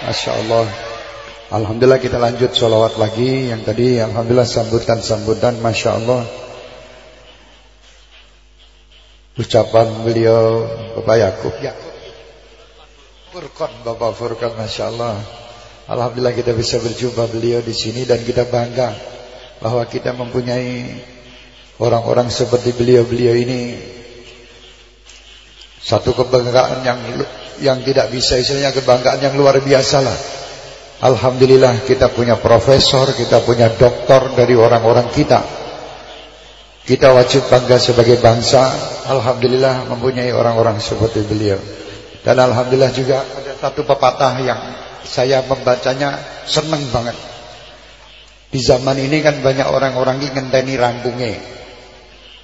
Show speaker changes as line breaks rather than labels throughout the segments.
Masya Allah Alhamdulillah kita lanjut sholawat lagi. Yang tadi Alhamdulillah sambutan-sambutan Masya Allah Ucapan beliau Bapak Yakub. Yakub Furqan Bapak Furqan Masya Allah Alhamdulillah kita bisa berjumpa beliau di sini Dan kita bangga Bahwa kita mempunyai Orang-orang seperti beliau-beliau ini. Satu kebanggaan yang yang tidak bisa istilahnya kebanggaan yang luar biasa lah. Alhamdulillah kita punya profesor, kita punya doktor dari orang-orang kita. Kita wajib bangga sebagai bangsa. Alhamdulillah mempunyai orang-orang seperti beliau. Dan Alhamdulillah juga ada satu pepatah yang saya membacanya seneng banget. Di zaman ini kan banyak orang-orang yang ngenteni rampungnya.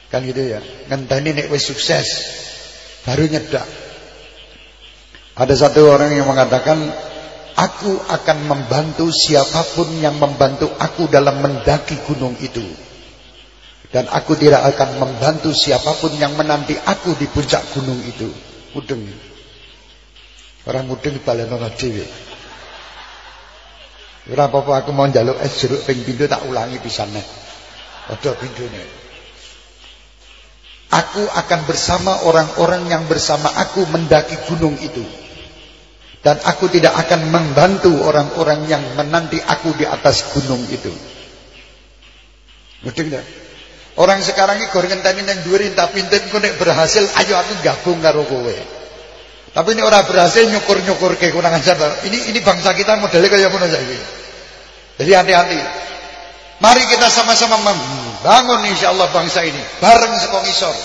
Kan gitu ya. Ngenteni nek wis sukses baru nyedak. Ada satu orang yang mengatakan Aku akan membantu siapa pun yang membantu aku dalam mendaki gunung itu Dan aku tidak akan membantu siapa pun yang menanti aku di puncak gunung itu Mudeng Orang mudeng balen ana dhewe Ora apa-apa aku mau njaluk es jeruk ping pindho tak ulangi pisane. Padha pindhone. Aku akan bersama orang-orang yang bersama aku mendaki gunung itu. Dan aku tidak akan membantu orang-orang yang menanti aku di atas gunung itu. Ngerti tidak? Orang sekarang ini goreng tani yang dua rinta pinten nek berhasil, ayo aku gabung karo kowe. Tapi ini orang berhasil nyukur-nyukur ke kurang ajar. Ini ini bangsa kita modelnya kayak mana saja. Jadi hati-hati. Mari kita sama-sama membangun insya Allah bangsa ini bareng sekong isor.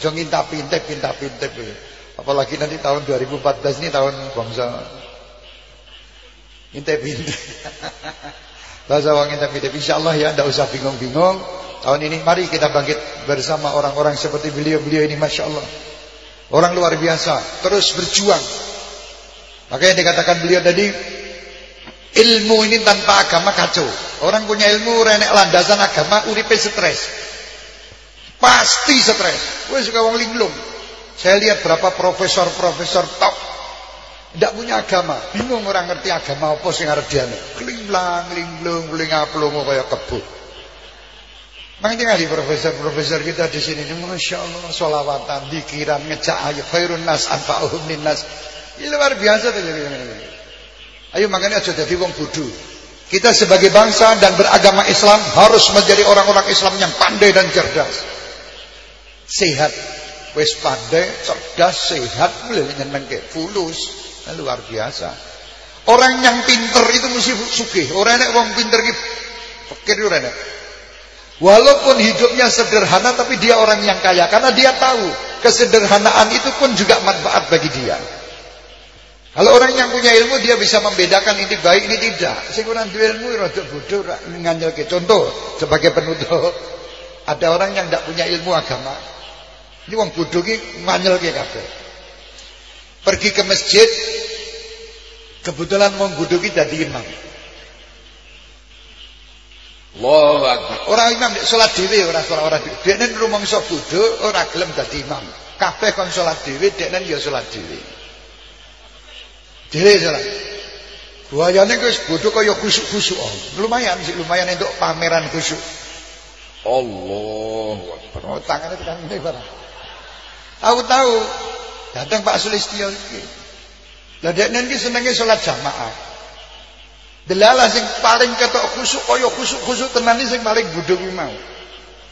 Jangan ngintap pintep, ngintap pintep. Apalagi nanti tahun 2014 ini tahun bangsa. Intep-intep Bahasa orang intep-intep InsyaAllah ya tidak usah bingung-bingung. Tahun ini mari kita bangkit bersama orang-orang seperti beliau-beliau ini Masya Allah. Orang luar biasa Terus berjuang. Makanya dikatakan beliau tadi Ilmu ini tanpa agama kacau. Orang punya ilmu renek landasan agama Uripe stres. Pasti stres. Gue suka wong linglung saya lihat berapa profesor-profesor top tidak punya agama. Bingung orang ngerti agama apa sing arep diane. Klinglang, linglung, lingaplung kaya kebut. Makanya di profesor-profesor kita di sini. Ini Masya Allah Solawatan, dikiran, ngejak ayo Khairun nas, anfa'uhum nas. Ini luar biasa tuh Ayo makanya aja jadi wong bodoh. Kita sebagai bangsa dan beragama Islam Harus menjadi orang-orang Islam yang pandai dan cerdas. Sehat wis pandai, cerdas, sehat, mulai nyenengke, fulus. Nah, luar biasa. Orang yang pinter itu mesti sugih. Orang yang wong pinter iki pikir ora Walaupun hidupnya sederhana tapi dia orang yang kaya karena dia tahu kesederhanaan itu pun juga manfaat bagi dia. Kalau orang yang punya ilmu dia bisa membedakan ini baik ini tidak. Sing ora duwe ilmu rada bodoh nganjelke. Contoh sebagai penutup ada orang yang tidak punya ilmu agama ini wong bodho ki manyelke kabeh. Pergi ke masjid kebetulan wong bodho ki dadi imam. Allahu Akbar. Ora imam nek salat dhewe ora salat ora. Dekne rumangsa bodho ora gelem dadi imam. Kabeh kon salat dhewe dekne ya salat dhewe. Dhewe salat. Buayane wis bodho kaya khusuk-khusuk. Lumayan sih lumayan untuk pameran khusuk. Allahu Akbar. Oh, tangannya tekan ngene barang. Tahu-tahu datang Pak Sulistyo iki. Lah dekne iki senenge salat jamaah. Delala sing paling ketok khusuk kaya khusuk-khusuk tenan sing paling budhung mau.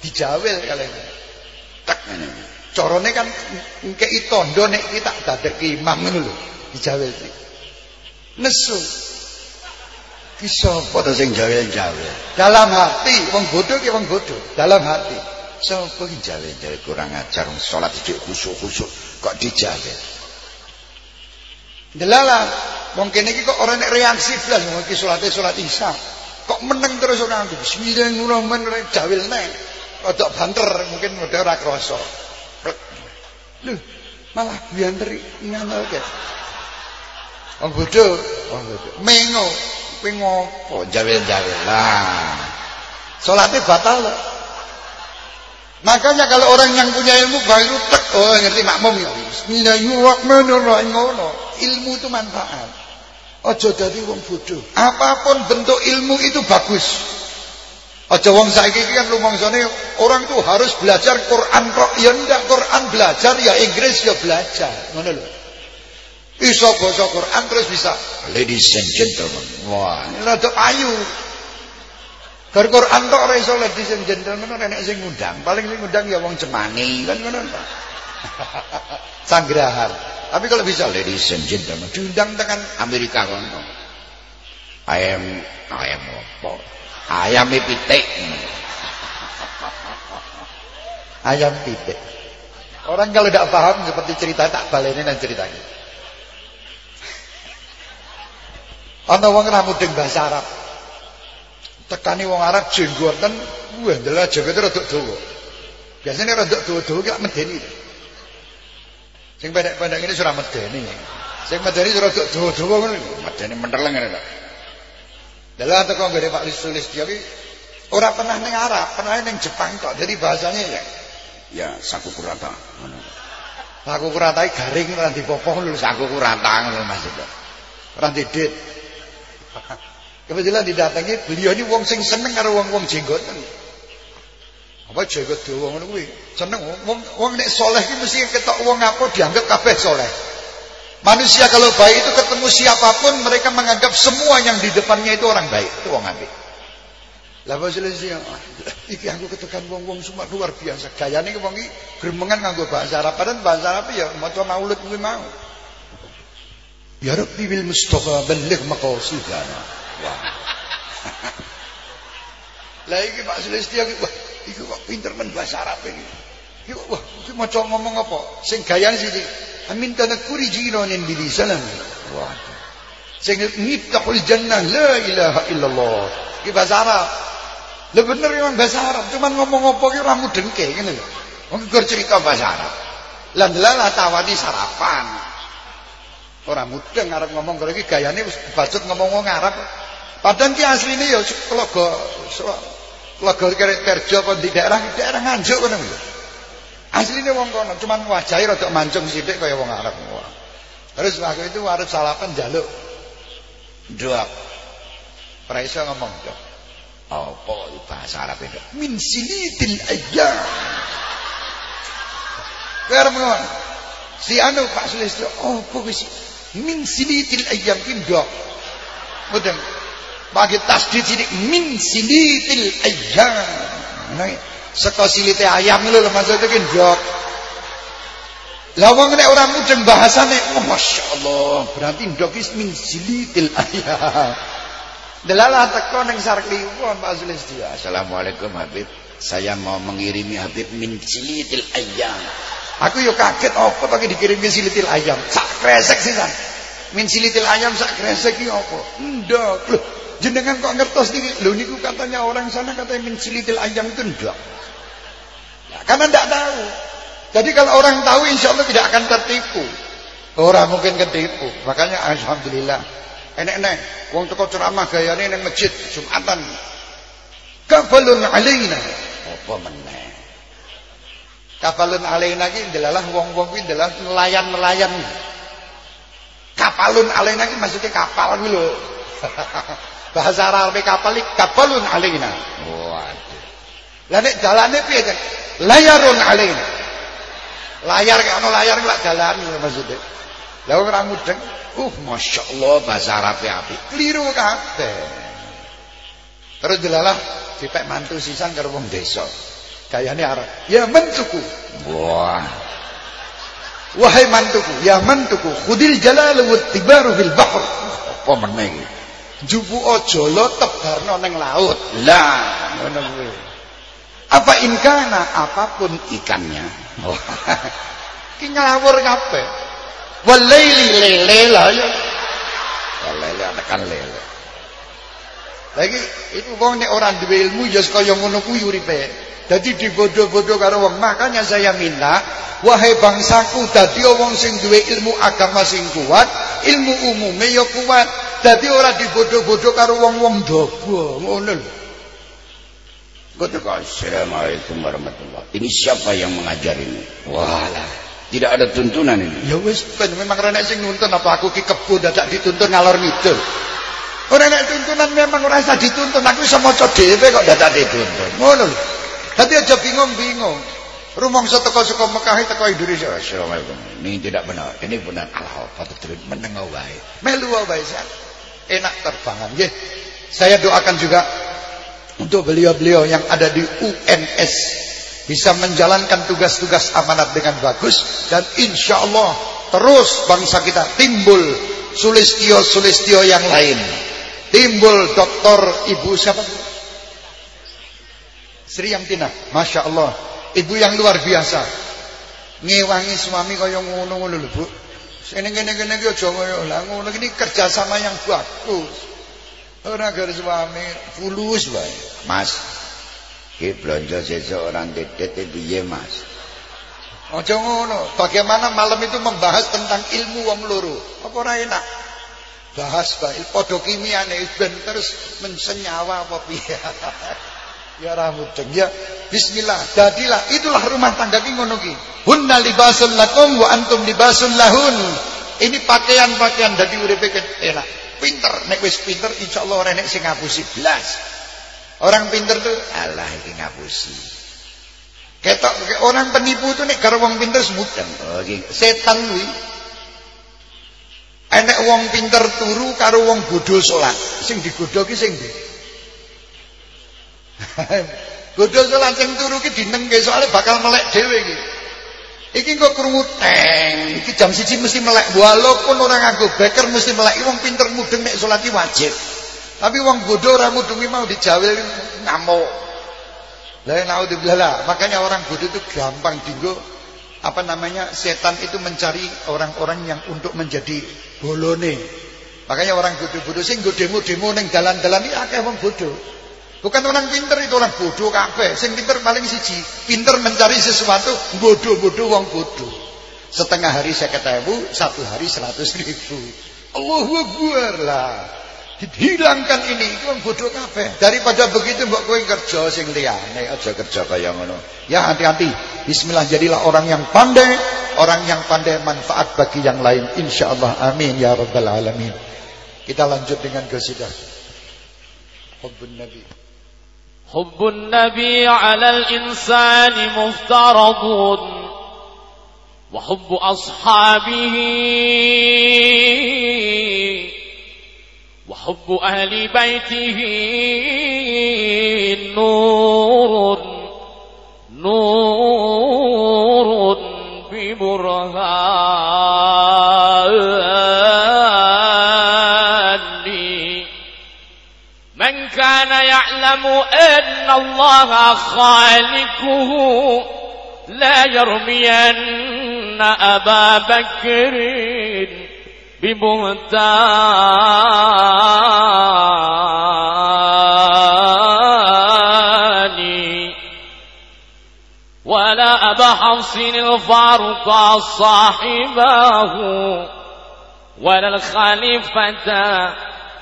Dijawel kalian. Tak ngene. Carane kan ngkei tondo nek iki tak dadekke imam ngono lho. Dijawel iki. Nesu. Ki sapa to sing jawel-jawel? Dalam hati wong bodho ki wong bodho, dalam hati. Sapa iki jawe-jawe kurang ajar salat iki khusuk-khusuk kok dijawe. Delala, mungkin iki kok ora nek reaksi blas iki salate salat Isya. Kok meneng terus ora aku. Bismillahirrahmanirrahim jawil nek. Rodok banter mungkin udah ora krasa. Lho, malah bianter nganalke. Wong bodoh, wong bodoh. Mengo, kuwi ngopo jawil-jawil. Lah. Salate batal lho. Makanya kalau orang yang punya ilmu baru tek oh ngerti makmum ya. Bismillahirrahmanirrahim ngono. Ilmu itu manfaat. Ojo dadi wong bodoh. Apa pun bentuk ilmu itu bagus. Aja wong saiki kan lumangsane orang itu harus belajar Quran kok ya ndak Quran belajar ya Inggris ya belajar. Ngono lho. Iso basa Quran terus bisa ladies and gentlemen. Wah, ini rada ayu. Bar Quran tok ora iso ladies and gentlemen ora enek sing ngundang. Paling sing ngundang ya wong cemani kan ngono to. Sanggrahan. Tapi kalau bisa ladies and gentlemen diundang dengan Amerika kono. Ayam ayam apa? Ayam pitik. Ayam pitik. Orang kalau tidak paham seperti cerita tak baleni dan ceritanya. Ana wong ra mudeng bahasa Arab tekani wong Arab jenggoten wah ndelok jenggotnya rada dawa biasanya rada dawa-dawa ki medeni sing pendek-pendek ini surah medeni sing medeni rada dawa-dawa ngono medeni menteleng ngene lho Dalam teko nggone Pak Sulistyo ki ora pernah ning Arab, pernah ning Jepang kok. Jadi bahasanya ya ya saku kurata ngono. Saku kurata garing ora dipopong lho saku kurata ngono maksudnya. Ora didit. Kebetulan didatangi beliau ini wong sing seneng karo wong-wong jenggoten. Apa jenggot dawa ngono kuwi? Seneng wong wong nek soleh iki mesti ketok wong apa dianggap kabeh soleh. Manusia kalau baik itu ketemu siapa pun mereka menganggap semua yang di depannya itu orang baik, itu wong apik. Lah apa selesai iki aku ketekan wong-wong semua luar biasa. Gayane wong iki gremengan nganggo bahasa Arab, padahal bahasa Arab ya maca maulid kuwi mau. Ya Rabbi bil Mustafa balligh maqasidana. Wah. Lah iki Pak Sulistyo iki wah iki kok pinter men bahasa Arab iki. Iki wah iki maca ngomong apa? Sing gayane siji. Amin tanakuri jinonin bilisanan. Wah. Sing miftahul jannah la ilaha illallah. Iki bahasa Arab. Lah bener memang bahasa Arab, cuman ngomong apa ki ora mudengke ngene lho. Wong cerita bahasa Arab. Lah ndelalah tawani sarapan. Ora mudeng arep ngomong karo iki gayane wis bacut ngomong wong Arab. Padahal ki asline ya telaga telaga Terjo apa di daerah daerah Nganjuk ngono lho. Asline wong kono, cuman wajahe rada mancung sithik kaya wong Arab. Terus waktu itu arep salapan jaluk. Doak. Ora iso ngomong dok. Apa bahasa Arab itu? Min silitil ayyam. Kaya ngono. Si anu Pak Sulistyo, oh wis min silitil ayyam kindok mboten bagi tasdid sini min silitil ayyam nah saka silite ayam lho maksudnya kindok lah wong nek ora mudeng bahasane oh masyaallah berarti ndok is min silitil ayyam Delalah teko ning Sarkliwon Pak Zulistio. Assalamualaikum Habib. Saya mau mengirimi Habib min silitil ayyam. Aku yo kaget apa pakai dikirim ke silitil ayam. Sak kresek sisan. Min silitil ayam sak kresek iki apa? Loh, jenengan kok ngertos niki? Lho niku katanya orang sana katanya min silitil ayam itu ndak. Ya, karena ndak tahu. Jadi kalau orang tahu insya Allah tidak akan tertipu. Orang mungkin ketipu. Makanya alhamdulillah. Enek-enek wong teko ceramah gayane ning masjid Jumatan. Kafalun alaina. Apa meneh? Kapalun alaina ki delalah wong-wong kuwi adalah nelayan-nelayan. Kapalun alaina ki maksudnya kapal kuwi lho. Bahasa Arab kapal iki kapalun alaina. Waduh. Lah nek dalane piye, Cek? Layarun alaina. Layar kayak ono layar lak dalan maksudnya. Lah ora mudeng. Uh, masyaallah bahasa Arab apik. Keliru kabeh. Terus delalah dipek mantu sisan karo wong desa. Kayane arah. Ya mantuku. Wah. Wahai mantuku, ya mantuku, khudil jalal wa tibaru fil bahr. Apa meneh iki? Jubu aja lo tebarno ning laut. Lah, ngono kuwi. Apa inkana apapun ikannya. Oh. Ki ngawur kabeh. Walaili lele lah ya. Lele tekan lele. Lagi itu wong nek ora duwe ilmu ya kaya ngono kuwi uripe. Jadi dibodoh-bodoh karo wong. Makanya saya minta, wahai bangsaku dadi wong sing duwe ilmu agama sing kuat, ilmu umume ya kuat. Dadi ora dibodoh-bodoh karo wong-wong dobo, ngono lho.
Kata Assalamualaikum warahmatullahi Ini siapa yang mengajarimu? Walah. Tidak ada tuntunan ini.
Ya wis ben memang renek sing nuntun apa aku ki kebo dadak dituntun ngalor ngidul. Ora nek tuntunan memang ora usah dituntun, aku iso maca dhewe kok dadak dituntun. Ngono lho. Dadi aja bingung-bingung. Rumangsa teko saka Mekah teko Indonesia.
Assalamualaikum. Ini tidak benar. Ini benar. Allah terus menengah wae.
Melu wae Enak terbangan nggih. Saya doakan juga untuk beliau-beliau yang ada di UNS bisa menjalankan tugas-tugas amanat dengan bagus dan insya Allah terus bangsa kita timbul sulistio-sulistio yang lain timbul doktor ibu siapa Sri Yamtina Masya Allah ibu yang luar biasa ngewangi suami kaya ngono-ngono lho Bu ini gini-gini aja kaya ngono ini kerjasama yang bagus Ora gara suami fulus wae.
Mas. Ki blonjo sesuk orang titik piye, Mas?
Aja ngono. Bagaimana malam itu membahas tentang ilmu wong loro. Apa ora enak? Bahas bae padha kimiane ben terus mensenyawa apa piye. ya ramudeng ya. Bismillah. Dadilah itulah rumah tangga ki ngono ki. Hunna libasul lakum wa antum libasul lahun. Ini pakaian-pakaian dadi uripe enak. Pinter. Nek wis pinter insyaallah ora nek sing ngapusi. Blas. Orang pinter tuh alah iki ngapusi. Ketok orang penipu tuh nek karo wong pinter semudeng. Oh iki. Setan kuwi. Enek wong pinter turu karo wong bodho salat. Sing digodho ki sing ndi bodho salat sing turu ki dinengke soalnya bakal melek dhewe iki Iki kok krungu teng, iki jam siji mesti melek. Walaupun orang nganggo beker mesti melek. Wong pinter mudeng nek salat wajib. Tapi wong bodoh ora mudeng mau dijawil ngamuk. Lah naudzubillah. Makanya orang bodoh itu gampang dinggo apa namanya? Setan itu mencari orang-orang yang untuk menjadi bolone. Makanya orang bodoh-bodoh sing nggo demo-demo ning dalan-dalan iki akeh wong bodoh. Bukan orang pinter itu orang bodoh kabeh. Sing pinter paling siji, pinter mencari sesuatu, bodoh-bodoh wong bodoh. Setengah hari saya ketemu, satu hari seratus ribu. Allahu Akbar lah. Hilangkan ini, itu orang bodoh kabeh. Daripada begitu mbok kowe kerja sing liyane, aja kerja kaya ngono. Ya hati-hati. Bismillah jadilah orang yang pandai, orang yang pandai manfaat bagi yang lain. Insyaallah amin ya rabbal alamin. Kita lanjut dengan qasidah. Hubbun Nabi.
حب النبي على الإنسان مفترض. وحب أصحابه. وحب أهل بيته. نور نور ببرهان أن الله خالقه. لا يرمين أبا بكر ببهتان ولا أبا حفص الفاروق صاحبه. ولا الخليفة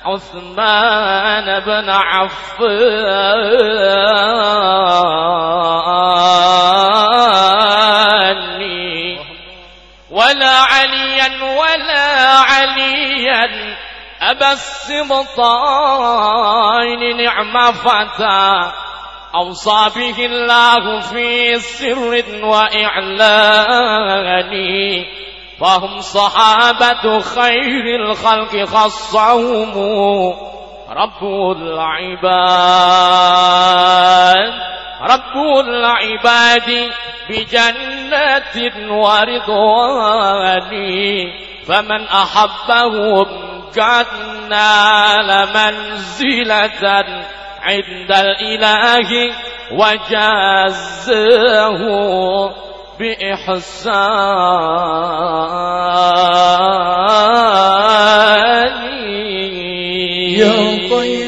عثمان بن عفان. ولا عليا ولا عليا أبا السبطين نعم فتى. أوصى به الله في سر وإعلان. فهم صحابة خير الخلق خصهم رب العباد رب العباد بجنة ورضوان. فمن أحبهم نال منزلة عند الإله وجازه. بإحسان
يا طيب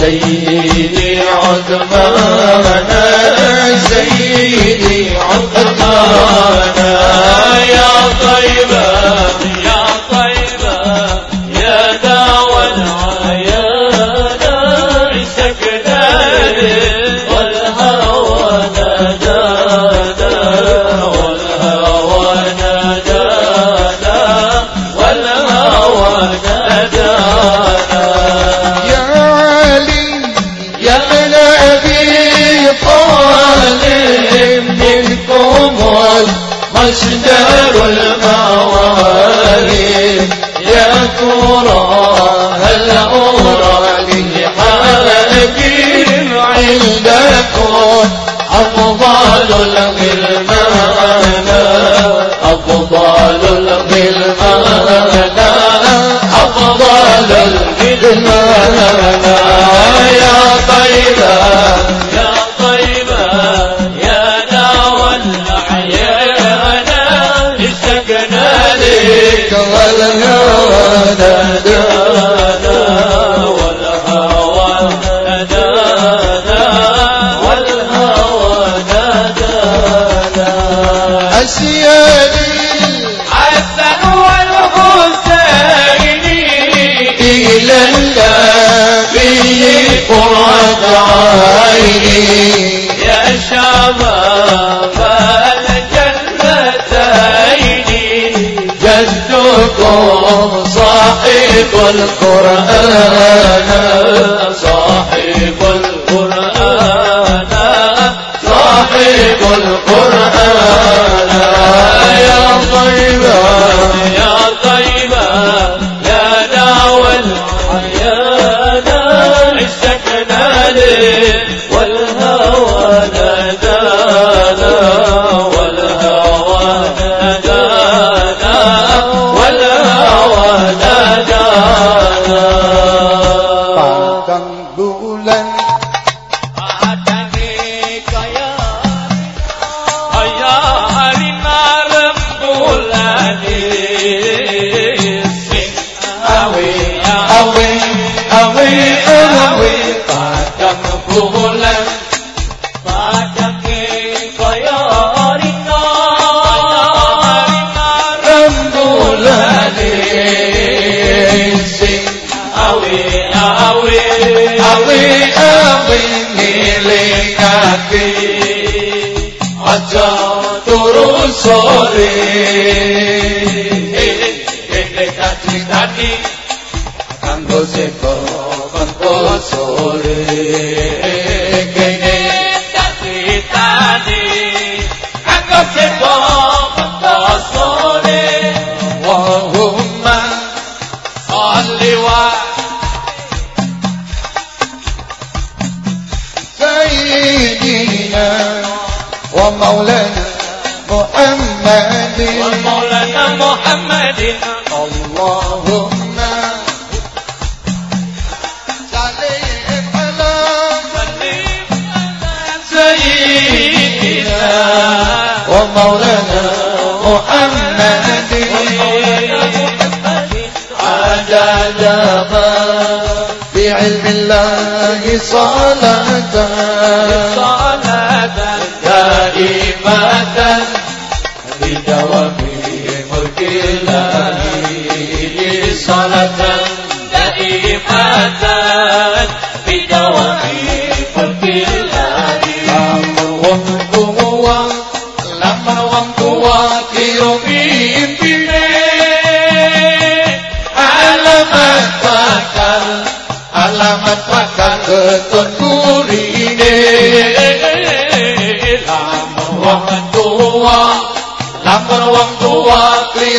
سيدي عثمان سيدي عثمان. يا طيب أشجار الموالي يا ترى هل أرى لحاكم عندكم. أفضل الغلمانة أفضل الغلمانة أفضل الغلمانة يا طيبة Alhamdulillah. صاحبكم صاحب القرآن صاحب القرآن صاحب القرآن. يا طيب sore. Hey, hey, hey, hey, hey, hey,
hey, hey,
hey, hey,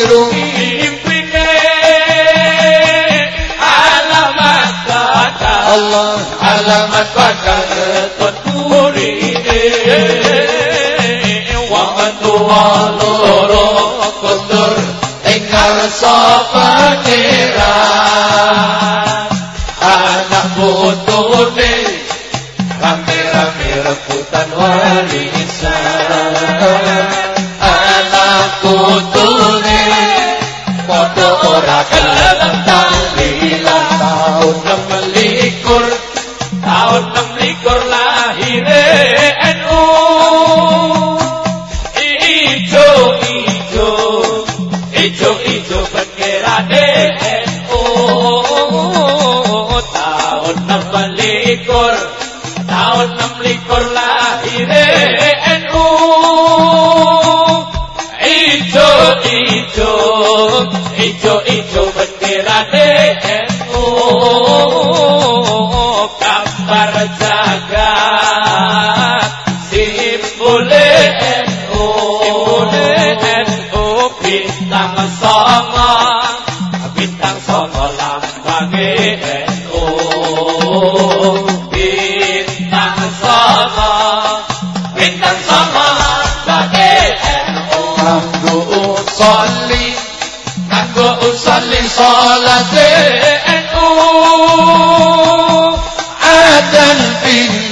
quiero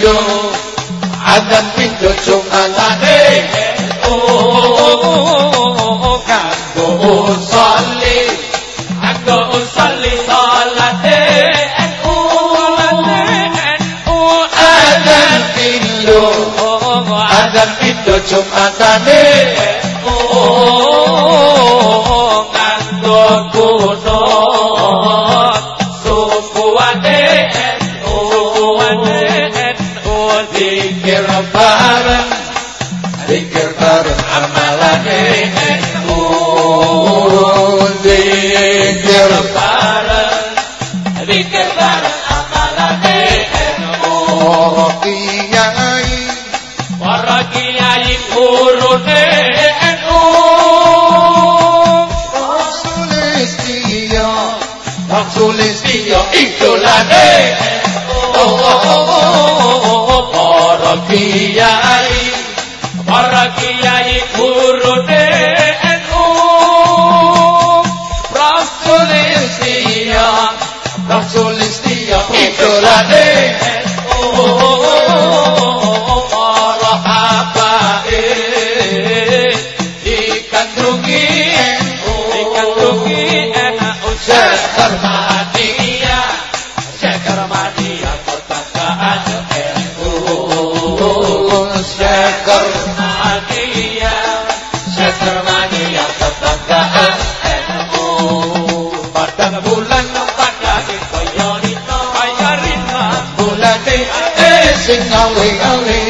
yo
adat pindo jumatane
oh kanggo usali kanggo usali salate oh
adat pindo adat pindo jumatane
oh
Allah Allah
para kiai
big dolly.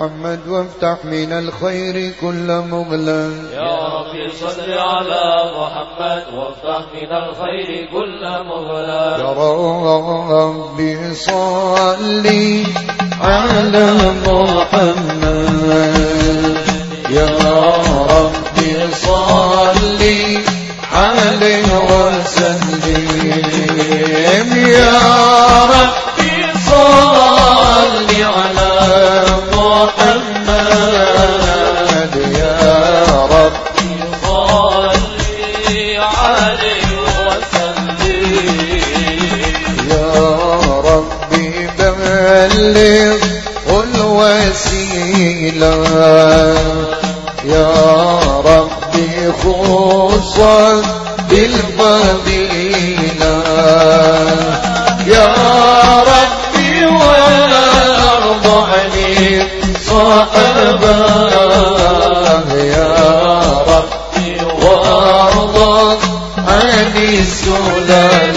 محمد وافتح من الخير كل
مغلق يا ربي صل على
محمد وافتح من الخير كل مغلق
يا ربي صل على محمد. يا ربي صل
عليه وسلم. يا ربي صل على
محمد يا رب صلي عليه
وسلم.
يا
ربي
بلغ الوسيلة. يا ربي خصا بالفضيلة. أحباه يا
ربي وارضى عن
السلام.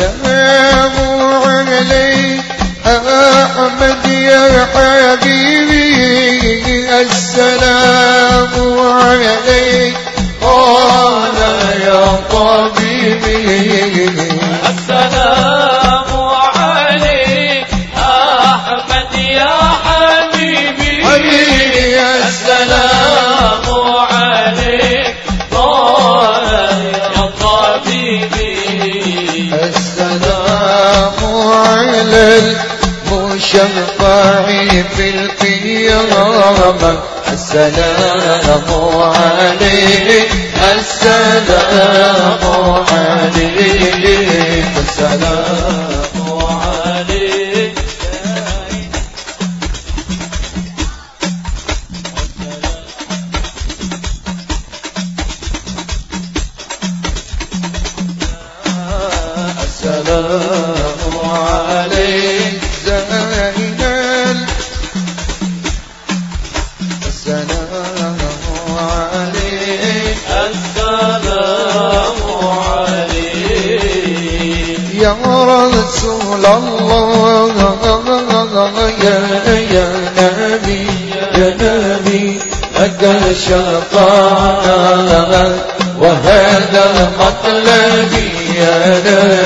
السلام عليك.
أحمد يا حبيبي السلام عليك الشفاع في القيامة. السلام عليك. السلام عليك. السلام شقاء وهذا مطلبي
أنا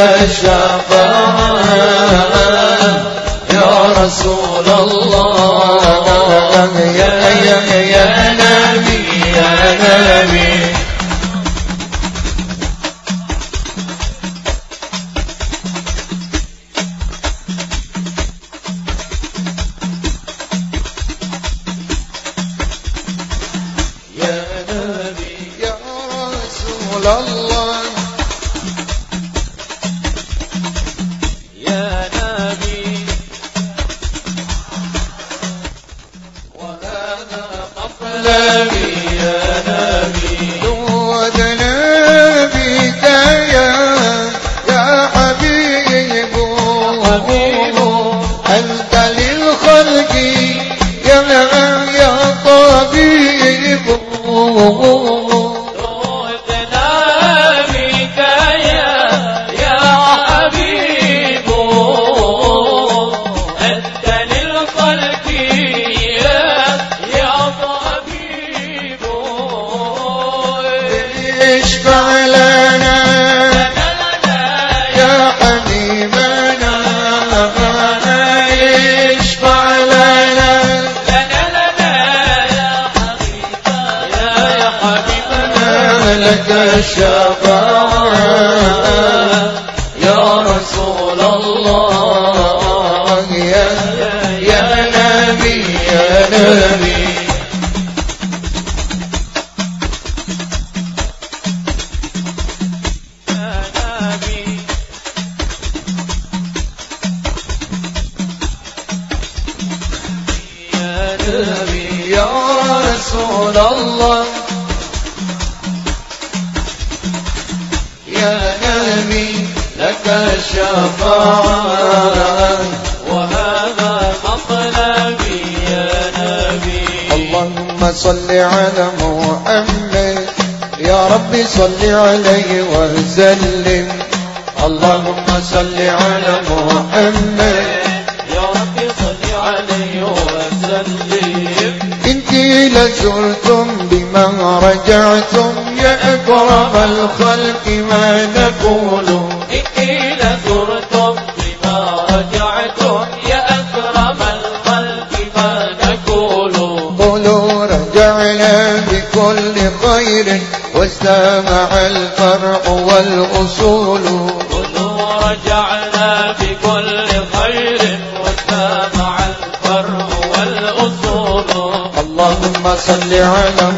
الشفاعة يا
رسول الله يا يا يا نبي يا نبي. صل على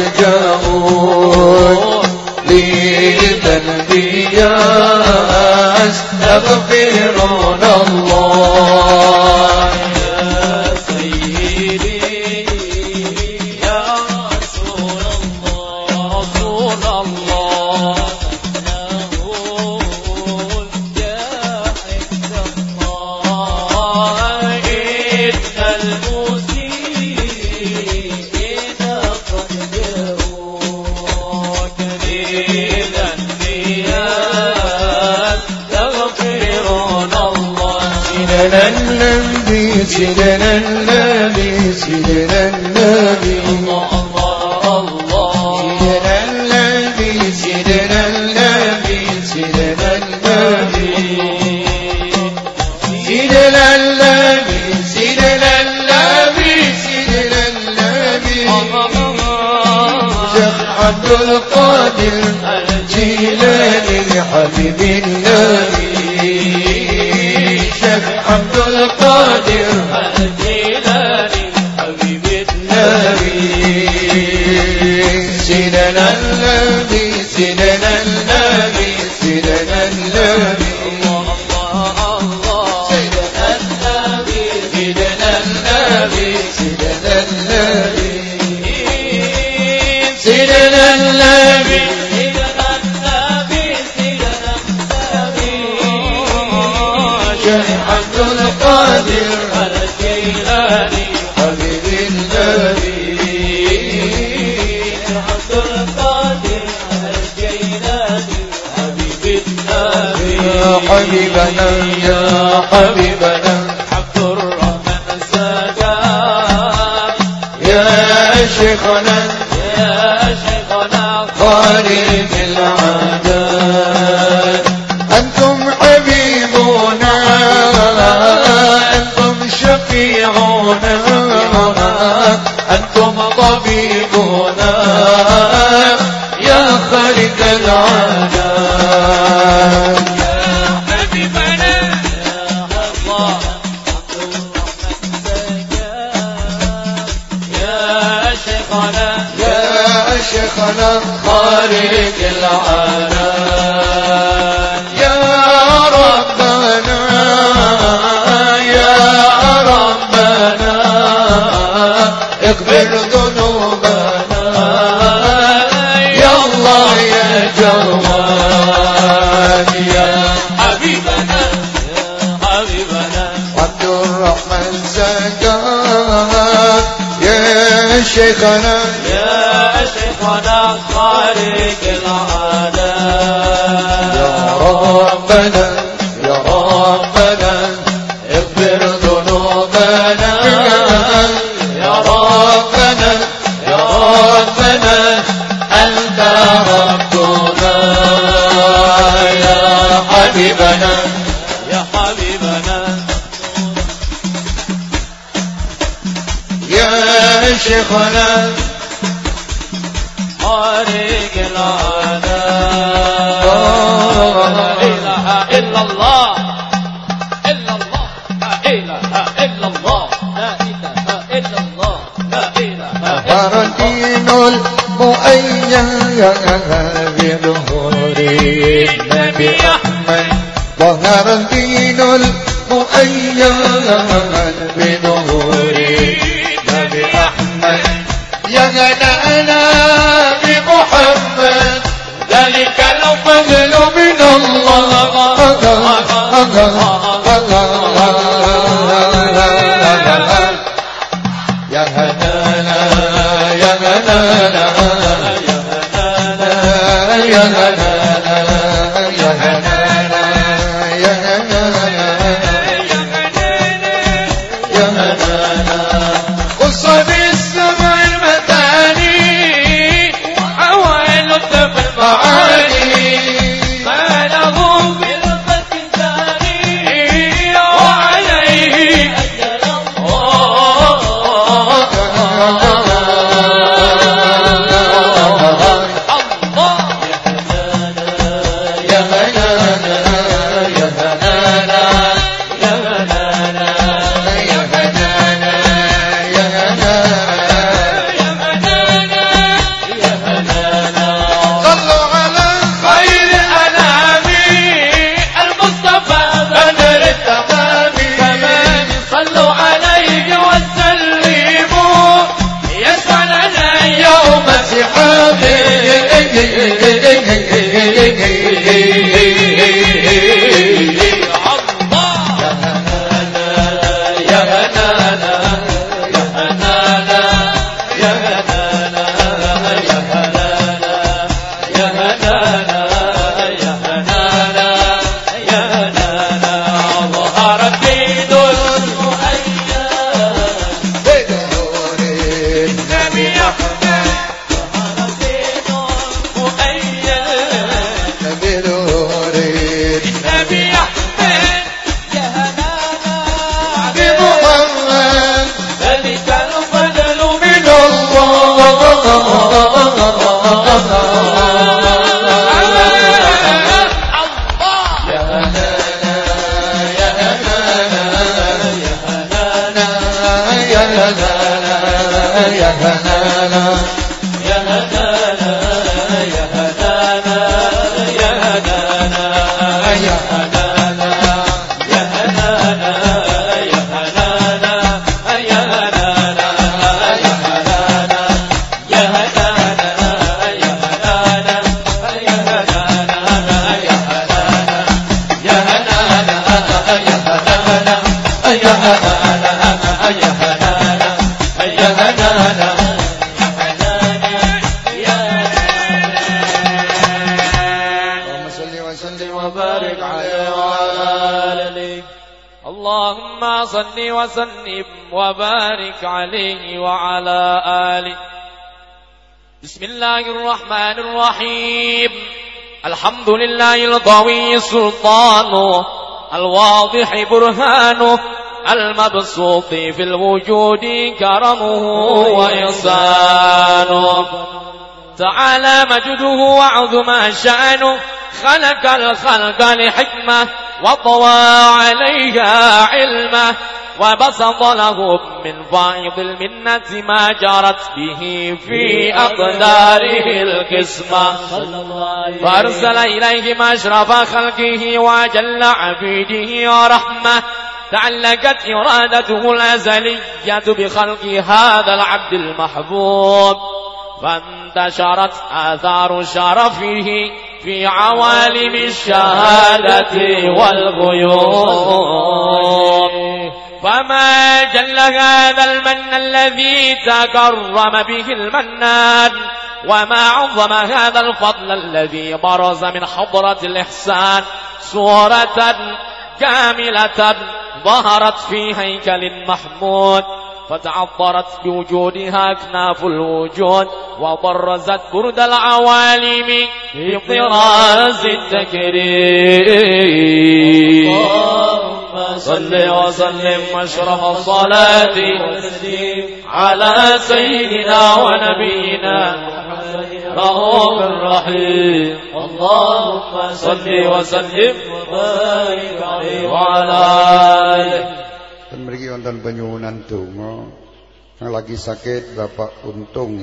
يلجأون لمن بياس تغفرون الله. سيدنا النبي سيدنا النبي.
الله الله
سيدنا النبي سيدنا النبي سيدنا النبي. سيدنا النبي سيدنا النبي سيدنا النبي. عبد القادر الجيلاني حبيب you. حبيبنا يا حبيبنا.
عبد الرحمن السجاد
يا شيخنا.
يا شيخنا.
خالق العادات أنتم حبيبنا. أنتم شفيعنا. أنتم طبيبنا. يا خالق العادات خالق العالم. يا ربنا يا ربنا اغفر ذنوبنا. يا الله يا جواد يا
حبيبنا يا حبيبنا.
عبد الرحمن زكاة يا شيخنا.
يا شيخنا
ربنا يا ربنا اغفر ذنوبنا. يا ربنا يا ربنا يا حبيبنا
يا حبيبنا.
يا شيخنا
خالق العالم الله إله إلا الله إلا الله لا إله إلا الله لا إله
إلا الله لا إله فردين المؤيد بظهور النبي أحمد
ظهر الدين المؤيد
يا هلا هلا وبارك عليه وعلى آله
اللهم صل وسلم وبارك عليه وعلى آله. بسم الله الرحمن الرحيم. الحمد لله القوي سلطانه الواضح برهانه. المبسوط في الوجود كرمه وإحسانه. تعالى مجده وعظم شأنه. خلق الخلق لحكمة وطوى عليها علمه. وبسط لهم من فائض المنة ما جرت به في أقداره القسمة. فأرسل إليهم أشرف خلقه وأجل عبيده ورحمة تعلقت إرادته الأزلية بخلق هذا العبد المحبوب. فانتشرت آثار شرفه في عوالم الشهادة والغيوب. فما جل هذا المن الذي تكرم به المنان؟ وما عظم هذا الفضل الذي برز من حضرة الإحسان صورة كاملة ظهرت في هيكل محمود فتعطرت بوجودها أكناف الوجود وبرزت برد العوالم في طراز التكريم صل وسلم أشرف الصلاة على سيدنا ونبينا رؤوف الرحيم اللهم صل وسلم وبارك عليه وعلى آله
Dan mriki wonten penyuwunan donga Yang lagi sakit Bapak Untung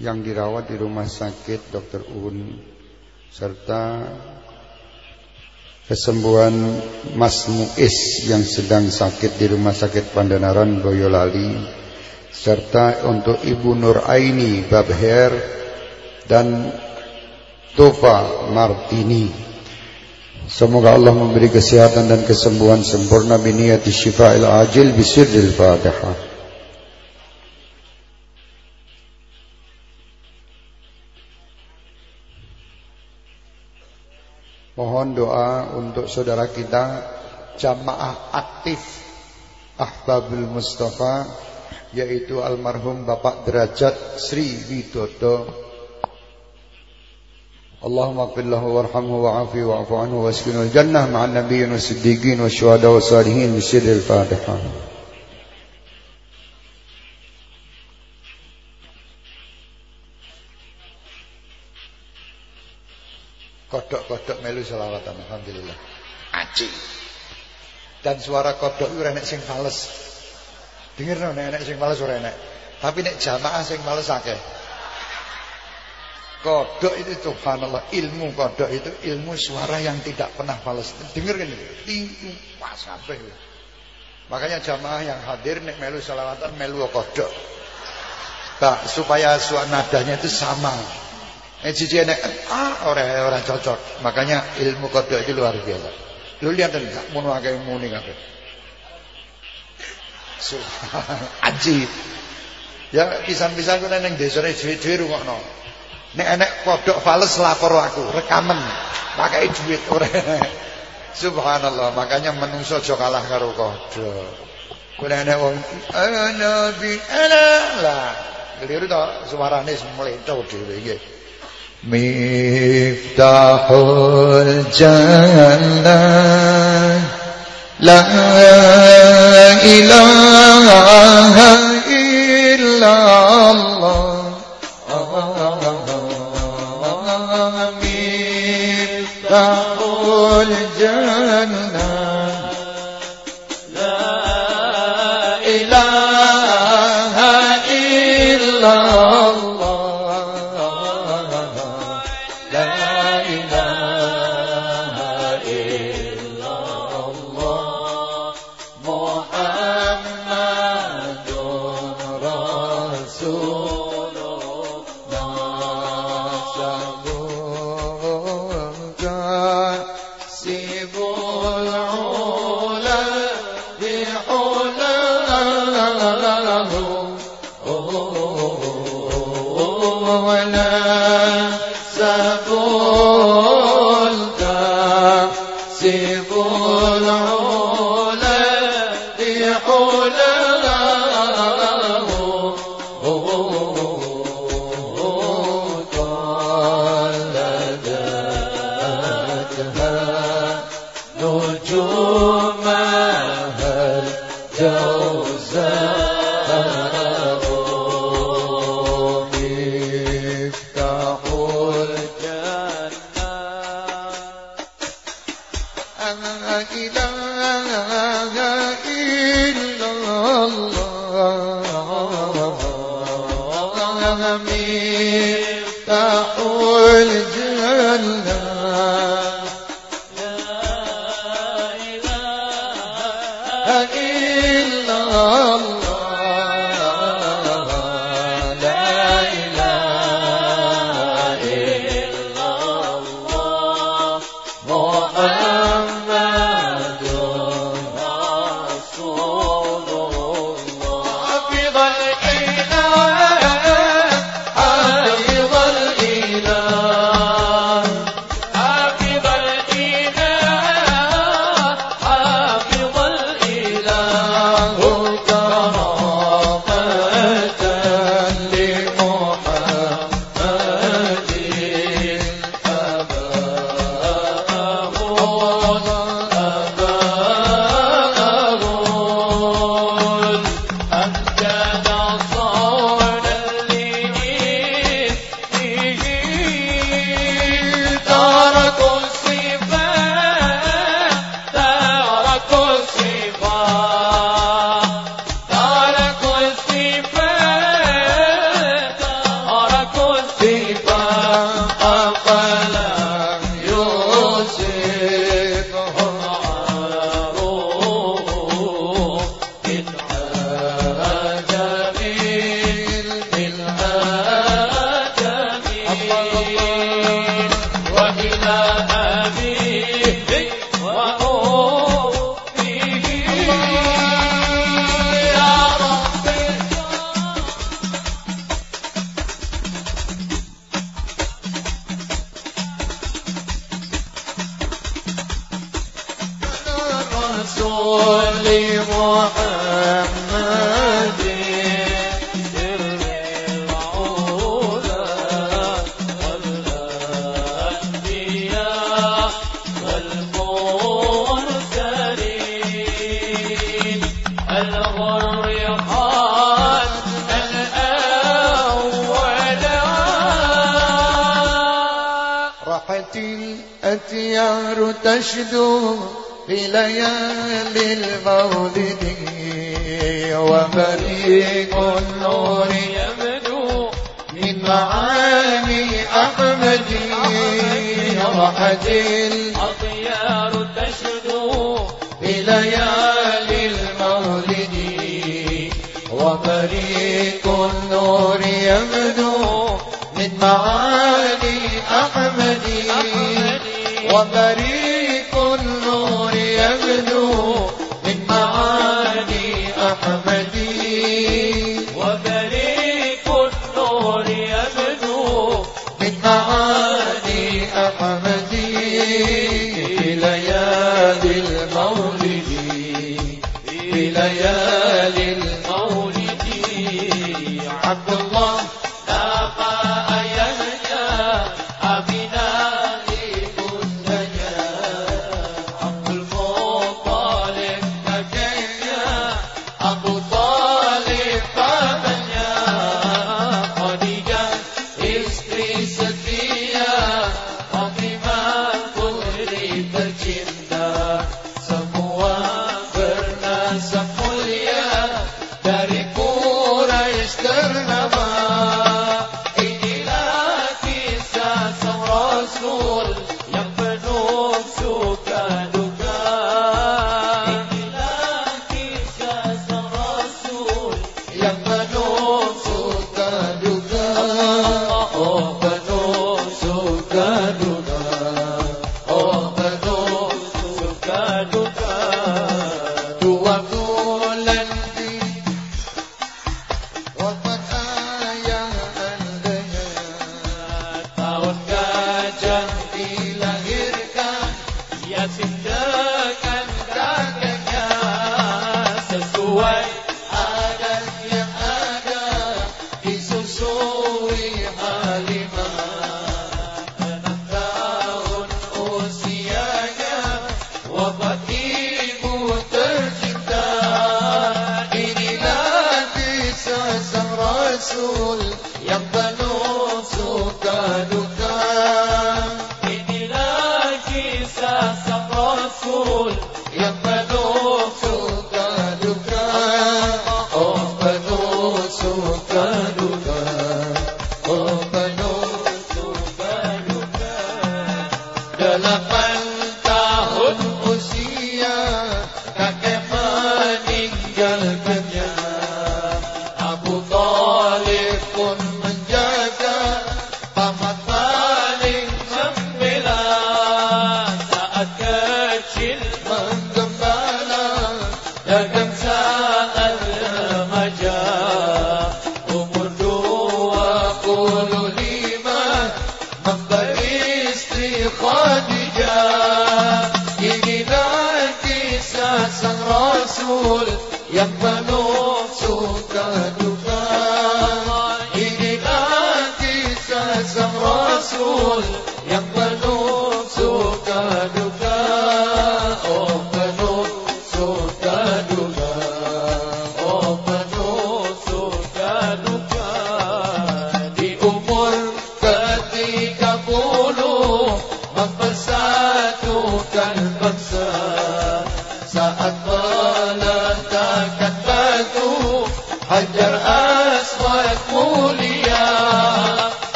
yang dirawat di rumah sakit Dr. Un serta kesembuhan Mas Muiz yang sedang sakit di rumah sakit Pandanaran Boyolali serta untuk Ibu Nur Aini Babher dan Tova Martini. Semoga Allah memberi kesehatan dan kesembuhan sempurna biniyati syifa'il ajil bisirril Fatihah Mohon doa untuk saudara kita jamaah aktif Ahbabul Mustafa yaitu almarhum Bapak Derajat Sri Widodo. Allahumma ighfir lahu warhamhu wa'afi wa'fu anhu waskinul jannah ma'an nabiyyin was-siddiqin wasyuhada was-salihin bisirril Fatihah. Kodok-kodok melu selawatan alhamdulillah.
Aci.
Dan suara kodok itu enek sing fales. Dengar no enek sing fales ora enek. Tapi nek jamaah sing fales akeh. Kodok itu subhanallah ilmu kodok itu ilmu suara yang tidak pernah fales. Dengar kan itu pas kabeh. Makanya jamaah yang hadir nek melu selawatan melu kodok. Tak supaya suara nadanya itu sama. Eh cici enek ah orang orang cocok. Makanya ilmu kodok itu luar biasa. Lu lihat enggak mono akeh muni kabeh. So, Aji. Ya pisan-pisan ku nang desane dhewe-dhewe rungokno. Nek enek kodhok fales lapor aku, rekamen. Pakai duit ora. Subhanallah, makanya menungso aja kalah karo kodhok. Kuwi enek wong ana bi ana la. Keliru to suarane semlento dhewe iki. Miftahul jannah لا إله إلا الله. آمين. تقول
جميل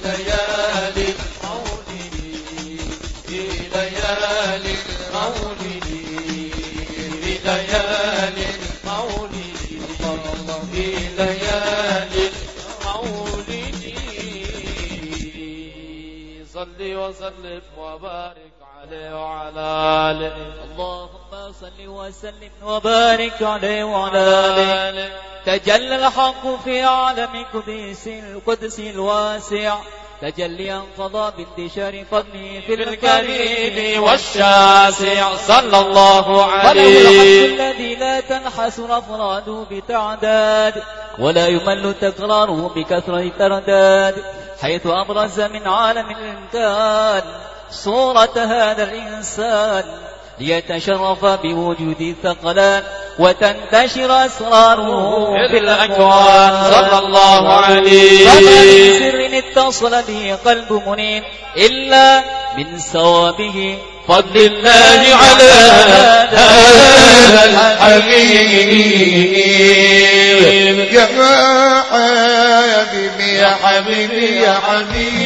ليالي المولد في ليالي المولد في ليالي المولد في ليالي المولد صل وسلم وبارك عليه وعلى آله.
اللهم صل وسلم وبارك عليه وعلى آله. تجلى الحق في عالم قدس القدس الواسع. تجليا قضى بانتشار فضله في الكريم
والشاسع. صلى الله
وله الحق
عليه
الذي لا تنحسر أفراده بتعداد ولا يمل تكراره بكثرة الترداد. حيث أبرز من عالم الإمكان صورة هذا الإنسان ليتشرف بوجود الثقلان. وتنتشر أسراره
في الأكوان. صلى الله عليه.
من سر اتصل به قلب منيب إلا من ثوابه
فضل الله على هذا الحبيب.
يا حبيبي يا حبيبي يا حبيبي.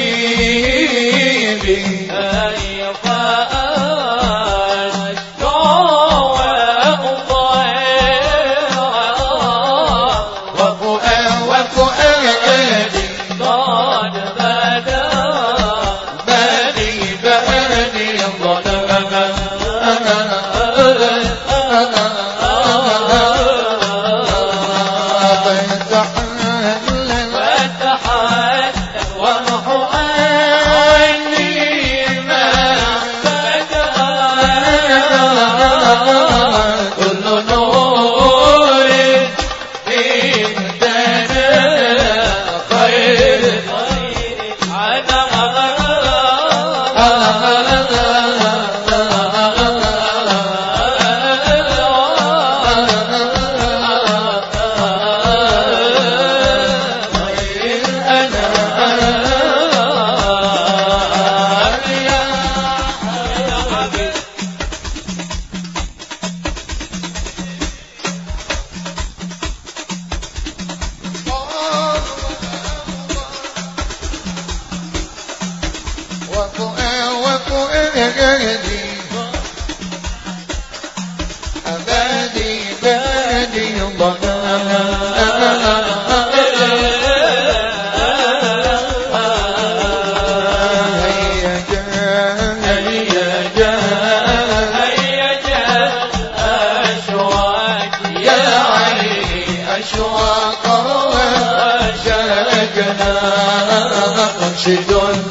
مرشد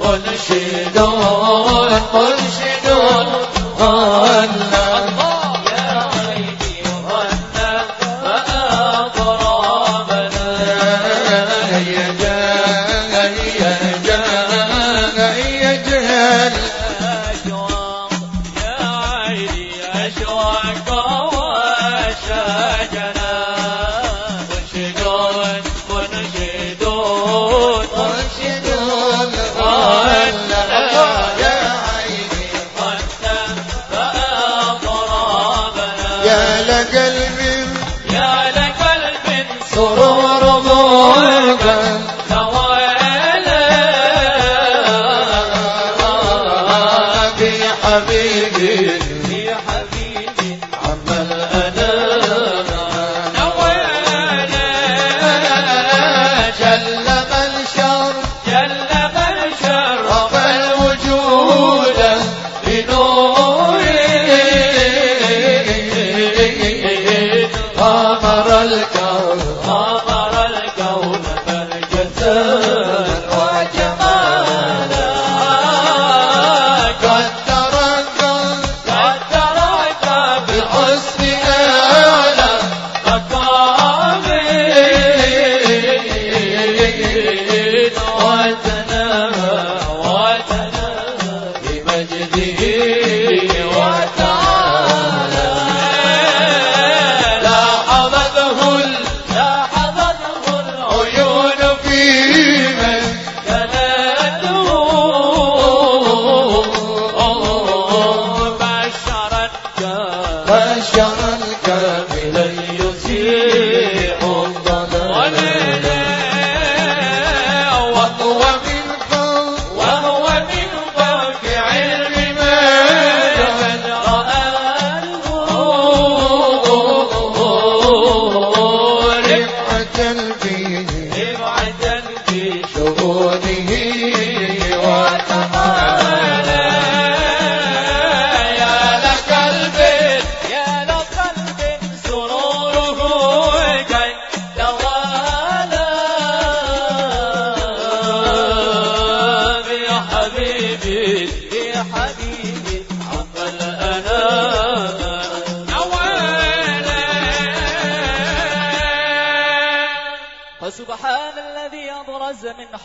مرشد مرشد غنى
يا عيني وغنى فأغرابنا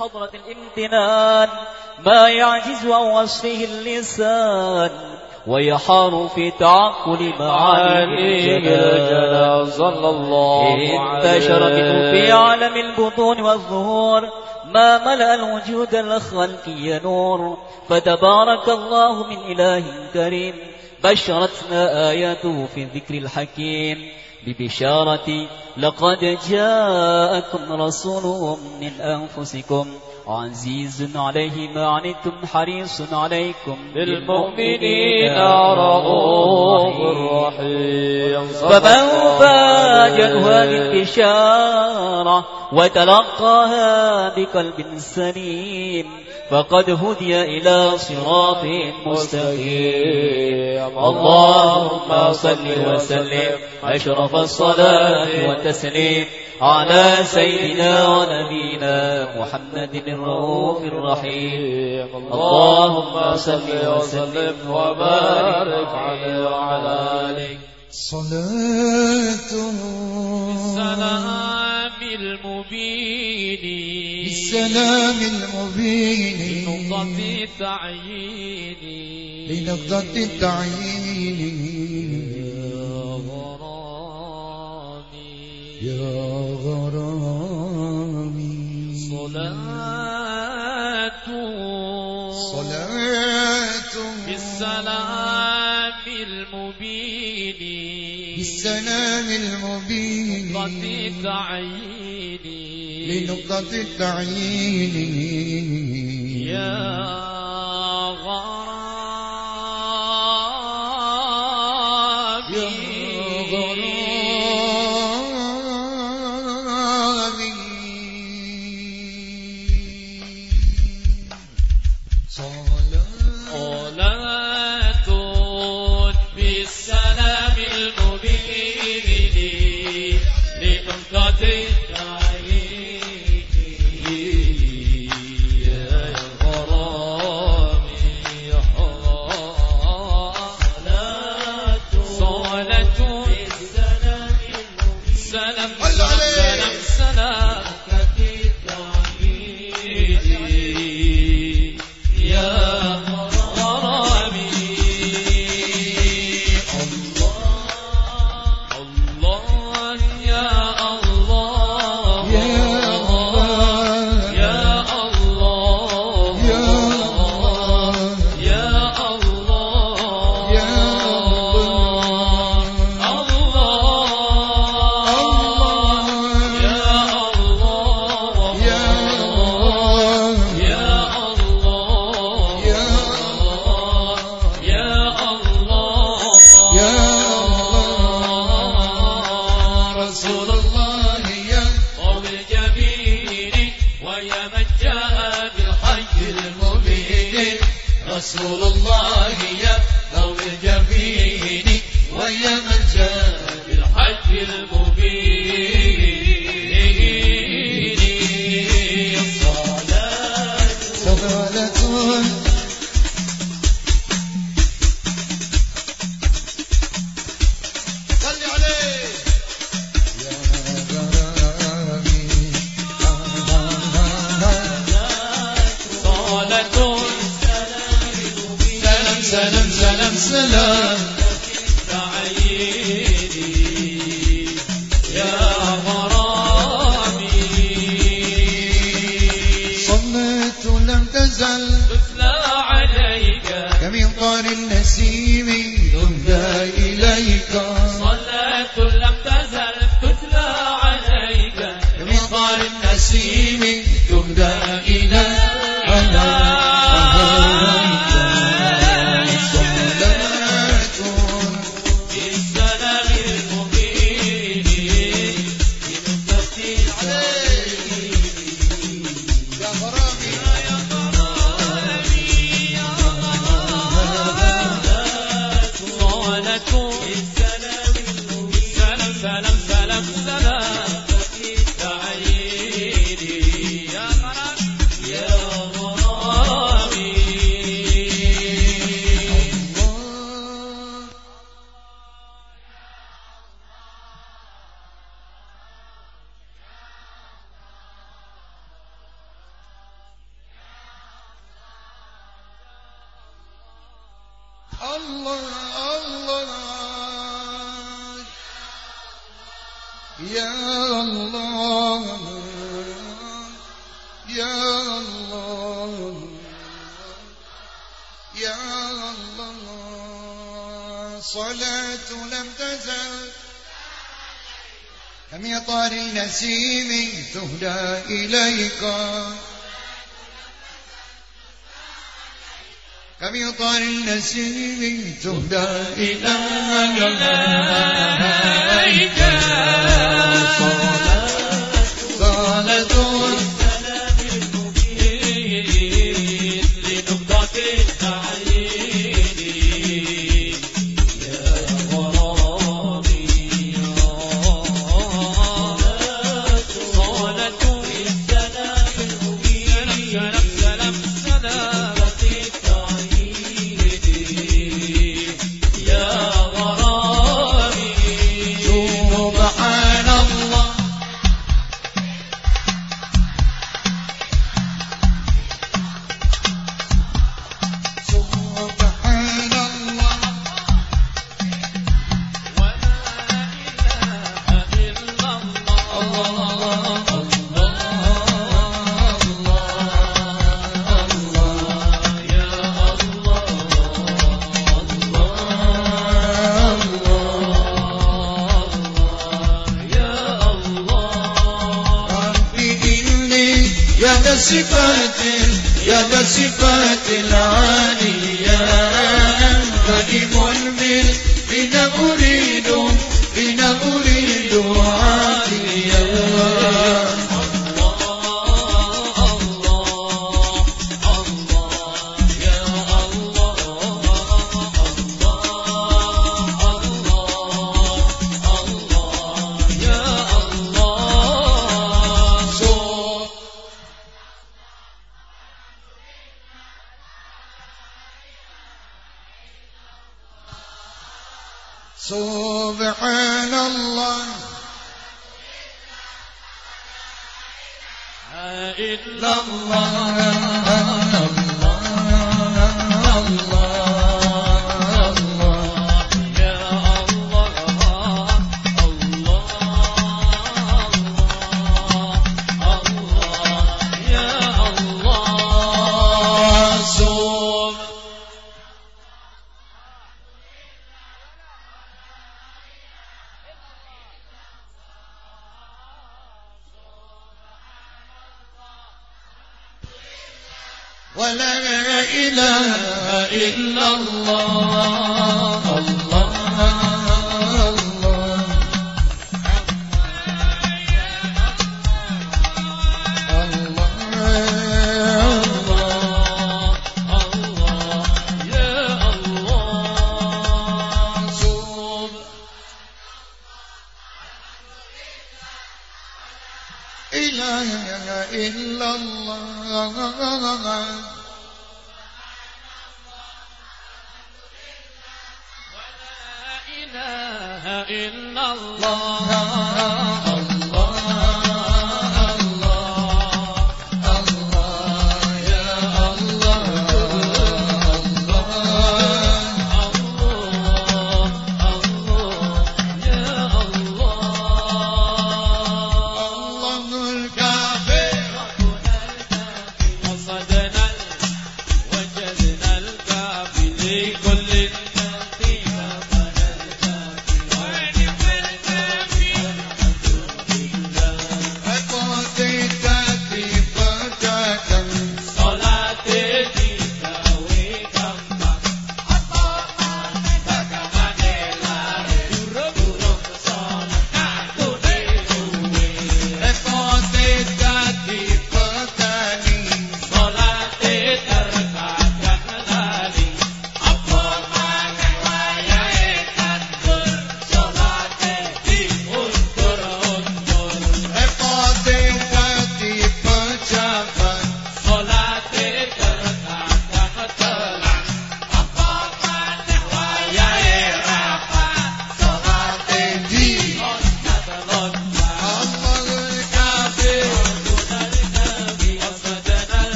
حضرة الامتنان. ما يعجز عن وصفه اللسان ويحار في تعقل معاني الجلال.
صلى الله
انتشر منه في عالم البطون والظهور ما ملأ الوجود الخلقي نور فتبارك الله من إله كريم بشرتنا آياته في الذكر الحكيم. ببشارة لقد جاءكم رسول من أنفسكم عزيز عليه ما عنتم حريص عليكم
بالمؤمنين رؤوف رحيم.
فمن فاجأ هذه البشارة وتلقاها بقلب سليم فقد هدي إلى صراط مستقيم. اللهم صل وسلم. أشرف الصلاة والتسليم على سيدنا ونبينا محمد الرؤوف الرحيم. اللهم صل وسلم وبارك عليه وعلى آله.
صلاة
السلام المبين.
السلام المبين.
لنهضة التعيين. لنهضة تعيين
يا غرامي. يا غرامي
صلاة.
صلاة.
بالسلام المبين.
بالسلام المبين.
نقطة
التعيين.
لنقطة التعيين. يا
يسير تهدى إليك.
كمطر نسيم تهدى
إلى عليك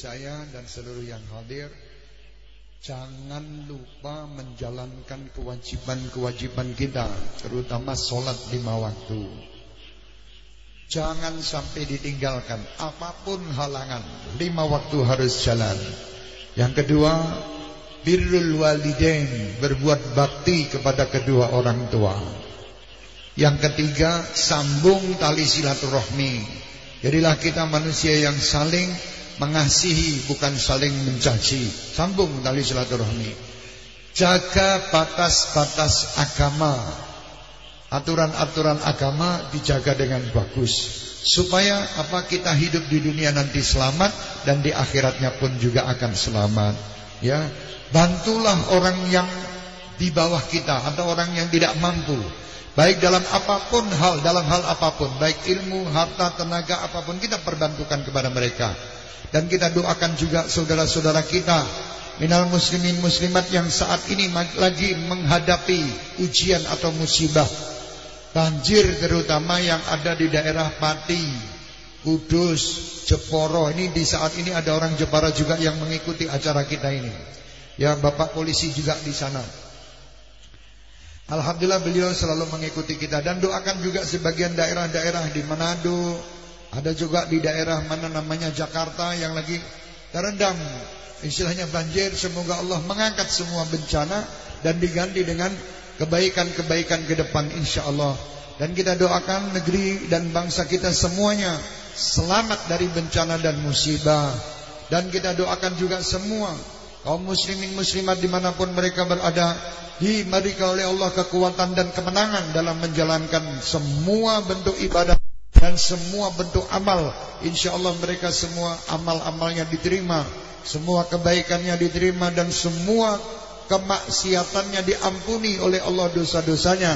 saya dan seluruh yang hadir jangan lupa menjalankan kewajiban-kewajiban kita, terutama sholat lima waktu. Jangan sampai ditinggalkan apa pun halangan. Lima waktu harus jalan. Yang kedua, birrul walidain, berbuat bakti kepada kedua orang tua. Yang ketiga, sambung tali silaturahmi. Jadilah kita manusia yang saling mengasihi bukan saling mencaci. Sambung tali silaturahmi. Jaga batas-batas agama. Aturan-aturan agama dijaga dengan bagus. Supaya apa kita hidup di dunia nanti selamat dan di akhiratnya pun juga akan selamat. Ya bantulah orang yang di bawah kita atau orang yang tidak mampu. Baik dalam apa pun hal dalam hal apa pun baik ilmu harta tenaga apa pun kita perbantukan kepada mereka dan kita doakan juga saudara-saudara kita minal muslimin muslimat yang saat ini lagi menghadapi ujian atau musibah Banjir terutama yang ada di daerah Pati, Kudus, Jeporo. Ini di saat ini ada orang Jepara juga yang mengikuti acara kita ini. Ya, Bapak polisi juga di sana. Alhamdulillah beliau selalu mengikuti kita dan doakan juga sebagian daerah-daerah di Manado, ada juga di daerah mana namanya Jakarta yang lagi terendam. Istilahnya banjir. Semoga Allah mengangkat semua bencana dan diganti dengan kebaikan-kebaikan ke depan insyaallah dan kita doakan negeri dan bangsa kita semuanya selamat dari bencana dan musibah. Dan kita doakan juga semua kaum muslimin muslimat di mana pun mereka berada diberikan oleh Allah kekuatan dan kemenangan dalam menjalankan semua bentuk ibadah dan semua bentuk amal insyaallah mereka semua amal-amalnya diterima semua kebaikannya diterima dan semua kemaksiatannya diampuni oleh Allah dosa-dosanya.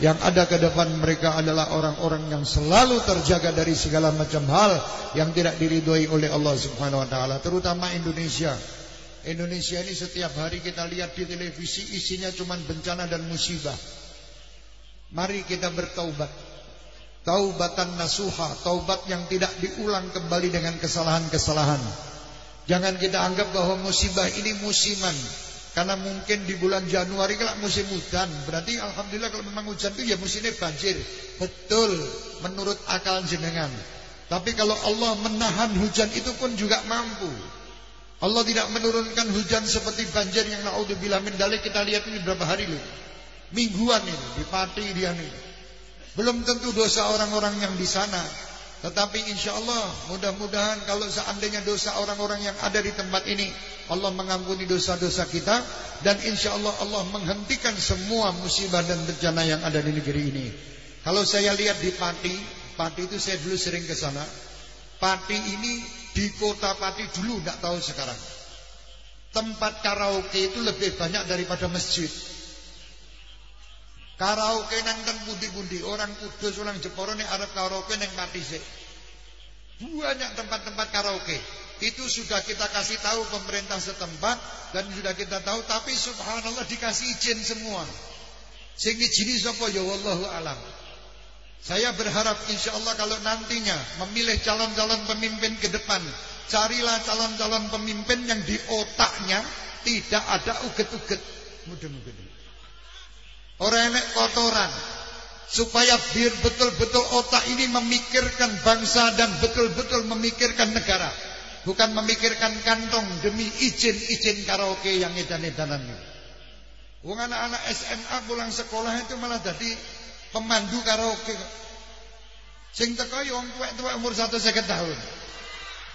Yang ada ke depan mereka adalah orang-orang yang selalu terjaga dari segala macam hal yang tidak diridhoi oleh Allah Subhanahu wa taala terutama Indonesia. Indonesia ini setiap hari kita lihat di televisi isinya cuma bencana dan musibah. Mari kita bertaubat taubatan nasuha taubat yang tidak diulang kembali dengan kesalahan-kesalahan jangan kita anggap bahwa musibah ini musiman karena mungkin di bulan Januari kalau musim hujan, berarti alhamdulillah kalau memang hujan itu ya musimnya banjir. Betul menurut akal jenengan. Tapi kalau Allah menahan hujan itu pun juga mampu. Allah tidak menurunkan hujan seperti banjir yang naudzubillah min dalik kita lihat ini berapa hari loh. Mingguan ini di Pati dia nih. Belum tentu dosa orang-orang yang di sana. Tetapi insya Allah mudah-mudahan kalau seandainya dosa orang-orang yang ada di tempat ini Allah mengampuni dosa-dosa kita dan insya Allah Allah menghentikan semua musibah dan bencana yang ada di negeri ini. Kalau saya lihat di Pati, Pati itu saya dulu sering ke sana. Pati ini di kota Pati dulu tidak tahu sekarang. Tempat karaoke itu lebih banyak daripada masjid. Karaoke nang ten pundi-pundi, orang Kudus, orang Jeporo nih Arab karaoke nang Pati sih. Banyak tempat-tempat karaoke. Itu sudah kita kasih tahu pemerintah setempat dan sudah kita tahu tapi subhanallah dikasih izin semua. Sing izini sapa ya wallahu alam. Saya berharap insya Allah kalau nantinya memilih calon-calon pemimpin ke depan, carilah calon-calon pemimpin yang di otaknya tidak ada uget-uget. Mudah-mudahan. Orang enek kotoran. Supaya biar betul-betul otak ini memikirkan bangsa dan betul-betul memikirkan negara. Bukan memikirkan kantong demi izin-izin karaoke yang edan-edanan Wong anak-anak SMA pulang sekolah itu malah jadi pemandu karaoke sing teko yo wong tuwek-tuwek umur 150 tahun.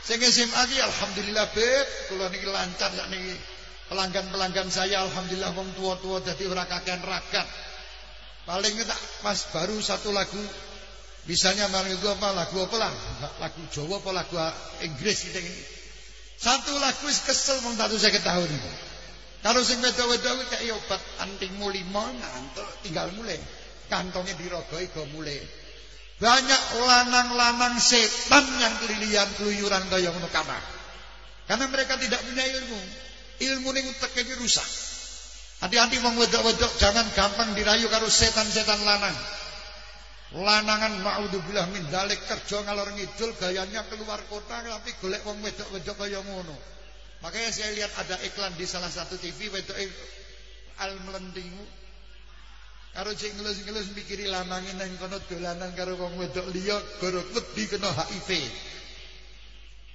Sing SMA iki alhamdulillah beb kula niki lancar sakniki pelanggan-pelanggan saya alhamdulillah wong tua-tua dadi ora kakean ragat. Paling tak pas baru satu lagu misalnya malam itu apa lagu apa lah? Lagu Jawa apa lagu Inggris gitu ini. Satu lagu kesel wong satu saya tahun itu. Kalau sing wedok-wedok kayak obat antingmu lima ngantuk tinggal mulai. Kantongnya dirogoi go mulai. Banyak lanang-lanang setan yang kelilian keluyuran kaya ngono. Karena mereka tidak punya ilmu. Ilmu utek iki rusak. Hati-hati wong wedok-wedok jangan gampang dirayu karo setan-setan lanang. Lanangan maudzubillah min dalik kerja ngalor ngidul gayanya keluar kota tapi golek wong wedok-wedok kaya ngono. Makanya saya lihat ada iklan di salah satu TV wedok al melentingu karo sing ngelus-ngelus mikiri lanange nang kono dolanan karo wong wedok liya gara wedi kena HIV.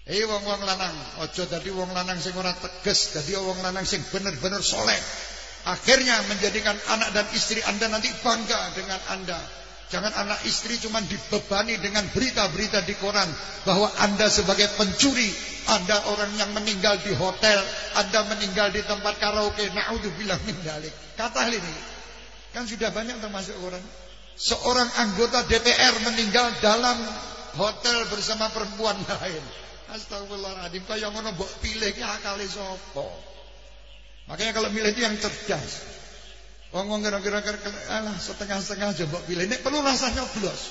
Eh wong-wong lanang, aja dadi wong lanang sing ora tegas, dadi wong lanang sing bener-bener soleh. Akhirnya menjadikan anak dan istri Anda nanti bangga dengan Anda. Jangan anak istri cuma dibebani dengan berita-berita di koran bahwa Anda sebagai pencuri, Anda orang yang meninggal di hotel, Anda meninggal di tempat karaoke. Naudzubillah min dalik. Kata ini kan sudah banyak termasuk orang. Seorang anggota DPR meninggal dalam hotel bersama perempuan lain. Astagfirullahaladzim Kaya ngono mbok pilih sapa? Makanya kalau milih itu yang cerdas. Wong-wong kira-kira alah setengah-setengah aja mbok pilih. Nek perlu rasa nyoblos.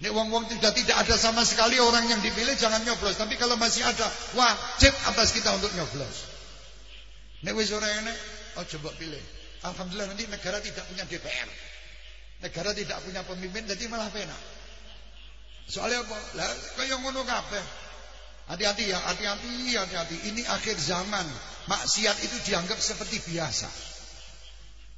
Nek wong-wong tidak tidak ada sama sekali orang yang dipilih jangan nyoblos. Tapi kalau masih ada wajib atas kita untuk nyoblos. Nek wis ora enek aja mbok pilih. Alhamdulillah nanti negara tidak punya DPR Negara tidak punya pemimpin jadi malah penak. Soalnya apa? Lah kaya ngono kabeh Hati-hati ya, hati-hati, hati-hati. Ini akhir zaman. Maksiat itu dianggap seperti biasa.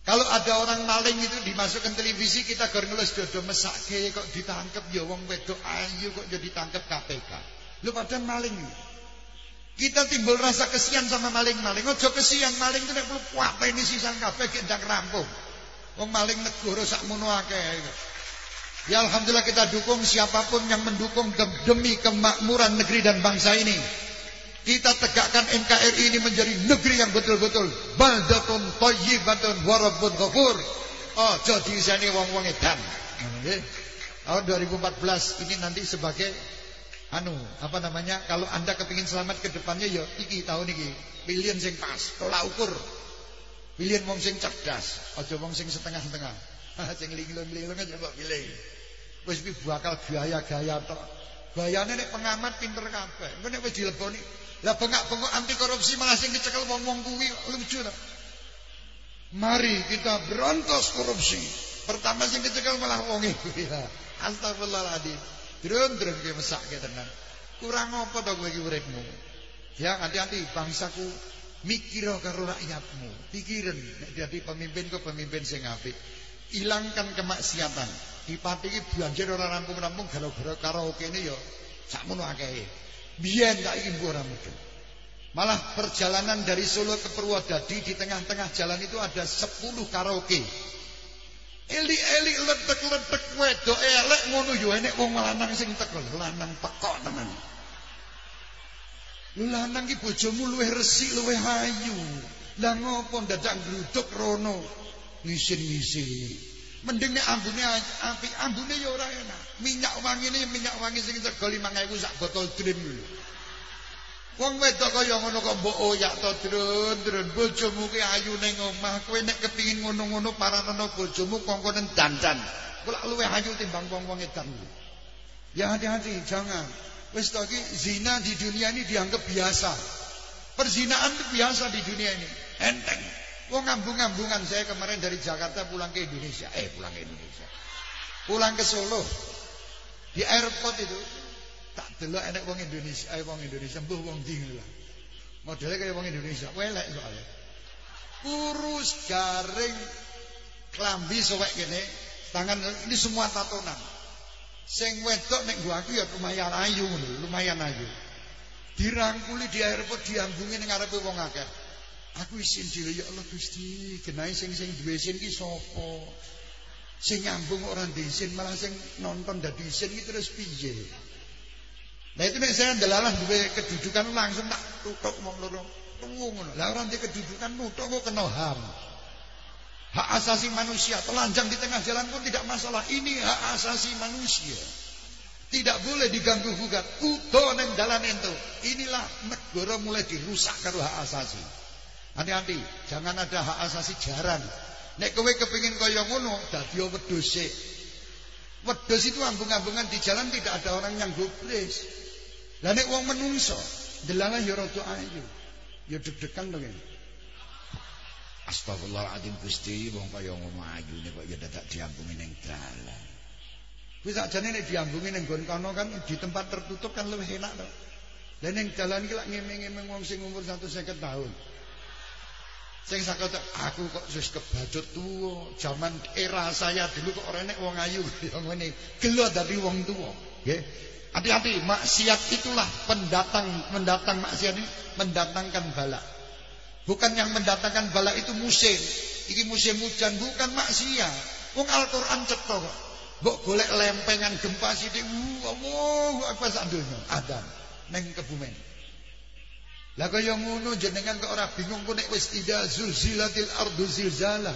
Kalau ada orang maling itu dimasukkan televisi kita gor ngeles dodo mesake kok ditangkap ya wong wedok ayu kok jadi tangkap KPK. Lu padahal maling. Kita timbul rasa kesian sama maling-maling. Ojo kesian maling itu nek perlu ini sisan kabeh gendang rampung. Wong maling negara sakmono akeh. Ya Alhamdulillah kita dukung siapa pun yang mendukung demi kemakmuran negeri dan bangsa ini. Kita tegakkan NKRI ini menjadi negeri yang betul-betul baldatun thayyibatun wa rabbun ghafur. Oh, jadi sini wong-wong edan. Tahun 2014 ini nanti sebagai anu, apa namanya? Kalau Anda kepingin selamat ke depannya ya iki tahun iki. Pilihan sing pas, tolak ukur. Pilihan wong sing cerdas, aja wong sing setengah-setengah. sing linglung-linglung aja mbok pilih. Wis pi bakal gaya-gaya tok. Gayane nek pengamat pinter kabeh. Engko nek wis dileboni, lah bengak-bengok anti korupsi malah sing kecekel wong-wong kuwi lucu ta. Mari kita berantas korupsi. Pertama sing kecekel malah wong kuwi. Astagfirullahaladzim. Drun-drun ki mesake tenan. Kurang apa to kowe iki uripmu? Ya hati-hati bangsaku mikir karo rakyatmu. Pikirin nek dadi pemimpin kok pemimpin sing apik. Hilangkan kemaksiatan. Di Pati iki banjir ora rampung-rampung gara-gara karaoke ini ya sakmono akehe. Biyen tak iki ora mudeng. Malah perjalanan dari Solo ke Purwodadi di tengah-tengah jalan itu ada 10 karaoke. Eli-eli ledek-ledek wedok elek ngono yo enek wong lanang sing tekel, lanang teko tenan. Lanang iki bojomu luwih resik, luwih ayu. Lah ngopo dadak gluduk rono ngisin-ngisin. Mending nek ambune apik, ambune ya ora enak. Minyak wangine minyak wangi sing sego 5000 sak botol dream. Wong wedok kaya ngono kok mbok oyak to drun drun bojomu ki ayu ning omah kowe nek kepingin ngono-ngono paranono bojomu kongkonen dandan. Kula luwih ayu timbang wong-wong edan. Ya hati-hati jangan. Wis to zina di dunia ini dianggap biasa. Perzinaan itu biasa di dunia ini. Enteng. Wong ngambung-ngambungan saya kemarin dari Jakarta pulang ke Indonesia. Eh pulang ke Indonesia. Pulang ke Solo. Di airport itu tak delok enek wong Indonesia, eh wong Indonesia mbuh wong ndi lah. Modelnya kayak wong Indonesia, welek soalnya. Kurus, garing, klambi sowek gini, tangan ini semua tatonan. Sing wedok nek gua aku ya lumayan ayu lumayan ayu. Dirangkuli di airport diambungi ning ngarepe wong. Aku isin dhewe ya Allah Gusti, genahe sing sing duwe isin ki sapa? Sing nyambung ora isin malah sing nonton dadi isin ki terus piye? Nah itu nek saya ndelalah duwe kedudukan langsung tak tutuk wong loro. Tunggu ngono. Lah ora ndek kedudukan nutuk kok kena HAM. Hak asasi manusia telanjang di tengah jalan pun tidak masalah. Ini hak asasi manusia. Tidak boleh diganggu gugat. Kudo neng dalan ento. Inilah negara mulai dirusak karo hak asasi. Hati-hati, jangan ada hak asasi jaran. Nek kowe kepengin kaya ngono, dadi wedhus sik. Wedhus itu ambung-ambungan di jalan tidak ada orang yang gobres. Lah nek wong menungso, delalah ya rada ayu. Ya deg-degan to
Astagfirullahaladzim Gusti wong kaya ngono ayune kok ya dadak diambungi ning dalan.
Kuwi sakjane nek diambungi ning nggon kono kan di tempat tertutup kan lebih enak to. Lah ning dalan iki lak ngeme-ngeme wong sing umur 150 tahun. Sing sakit aku kok wis kebacut tuwa. Zaman era saya dulu kok ora enek wong ayu ya ngene. Gelo dadi wong tuwa, nggih. Hati-hati, maksiat itulah pendatang mendatang maksiat ini mendatangkan bala. Bukan yang mendatangkan bala itu musim. Iki musim hujan bukan maksiat. Wong Al-Qur'an cetha kok. Mbok golek lempengan gempa sithik, Allahu akbar sak. Ada ning kebumen. Lah kaya ngono jenengan kok ora bingung kok nek wis tidak zulzilatil ardu zilzalah.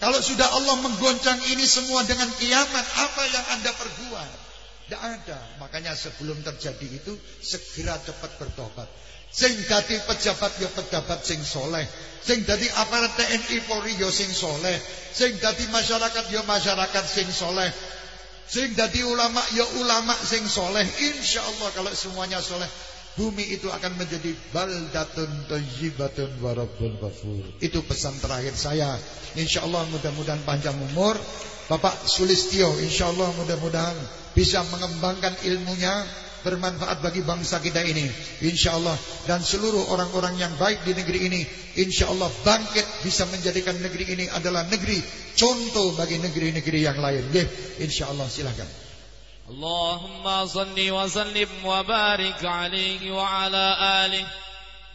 Kalau sudah Allah menggoncang ini semua dengan kiamat, apa yang Anda perbuat? Tidak ada. Makanya sebelum terjadi itu segera cepat bertobat. Sing dadi pejabat ya pejabat sing soleh. Sing dadi aparat TNI Polri ya sing soleh. Sing dadi masyarakat ya masyarakat sing soleh. Sing dadi ulama ya ulama sing soleh. Insya Allah kalau semuanya soleh bumi itu akan menjadi baldatun thayyibatun wa rabbun ghafur. Itu pesan terakhir saya. Insyaallah mudah-mudahan panjang umur. Bapak Sulistio insyaallah mudah-mudahan bisa mengembangkan ilmunya bermanfaat bagi bangsa kita ini insyaallah dan seluruh orang-orang yang baik di negeri ini insyaallah bangkit bisa menjadikan negeri ini adalah negeri contoh bagi negeri-negeri yang lain nggih insyaallah silakan
اللهم صل وسلم وبارك عليه وعلى آله.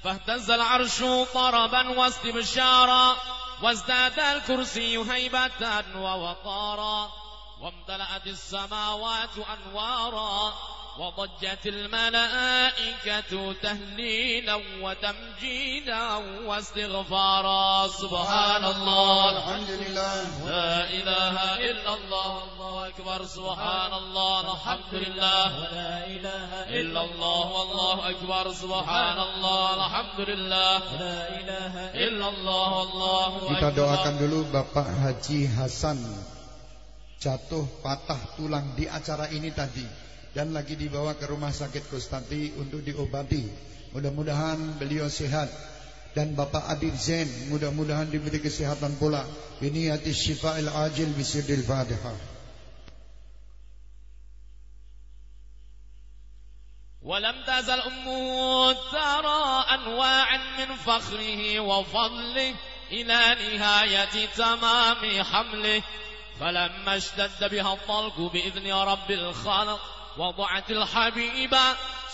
فاهتز العرش طربا واستبشارا وازداد الكرسي هيبة ووقارا. وامتلأت السماوات أنوارا وضجت الملائكة تهليلا وتمجيدا واستغفارا. سبحان الله.
الحمد لله.
لا إله إلا الله. الله أكبر. سبحان الله. الحمد لله.
لا إله
إلا الله. والله أكبر. سبحان الله. الحمد لله.
لا إله
إلا الله. والله
Kita
أكبر.
Doakan dulu Bapak Haji Hasan. jatuh patah tulang di acara ini tadi dan lagi dibawa ke rumah sakit Konstanti untuk diobati. Mudah-mudahan beliau sehat dan Bapak Adib Zain mudah-mudahan diberi kesehatan pula. Ini hati syifa'il ajil bisidil Fatihah.
ولم تزل أمه ترى أنواعا من فخره وفضله إلى نهاية تمام حمله فلما اشتد بها الطلق بإذن رب الخلق وضعت الحبيب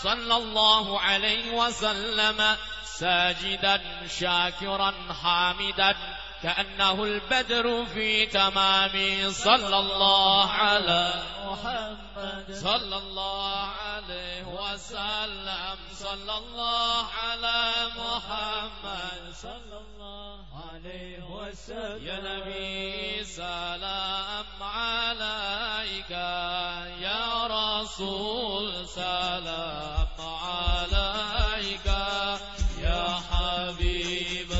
صلى الله عليه وسلم ساجدا شاكرا حامدا. كأنه البدر في تمام. صلى الله على
محمد.
صلى الله عليه وسلم. صلى الله على محمد.
صلى الله عليه وسلم.
يا نبي سلام عليك. يا رسول سلام عليك. يا حبيب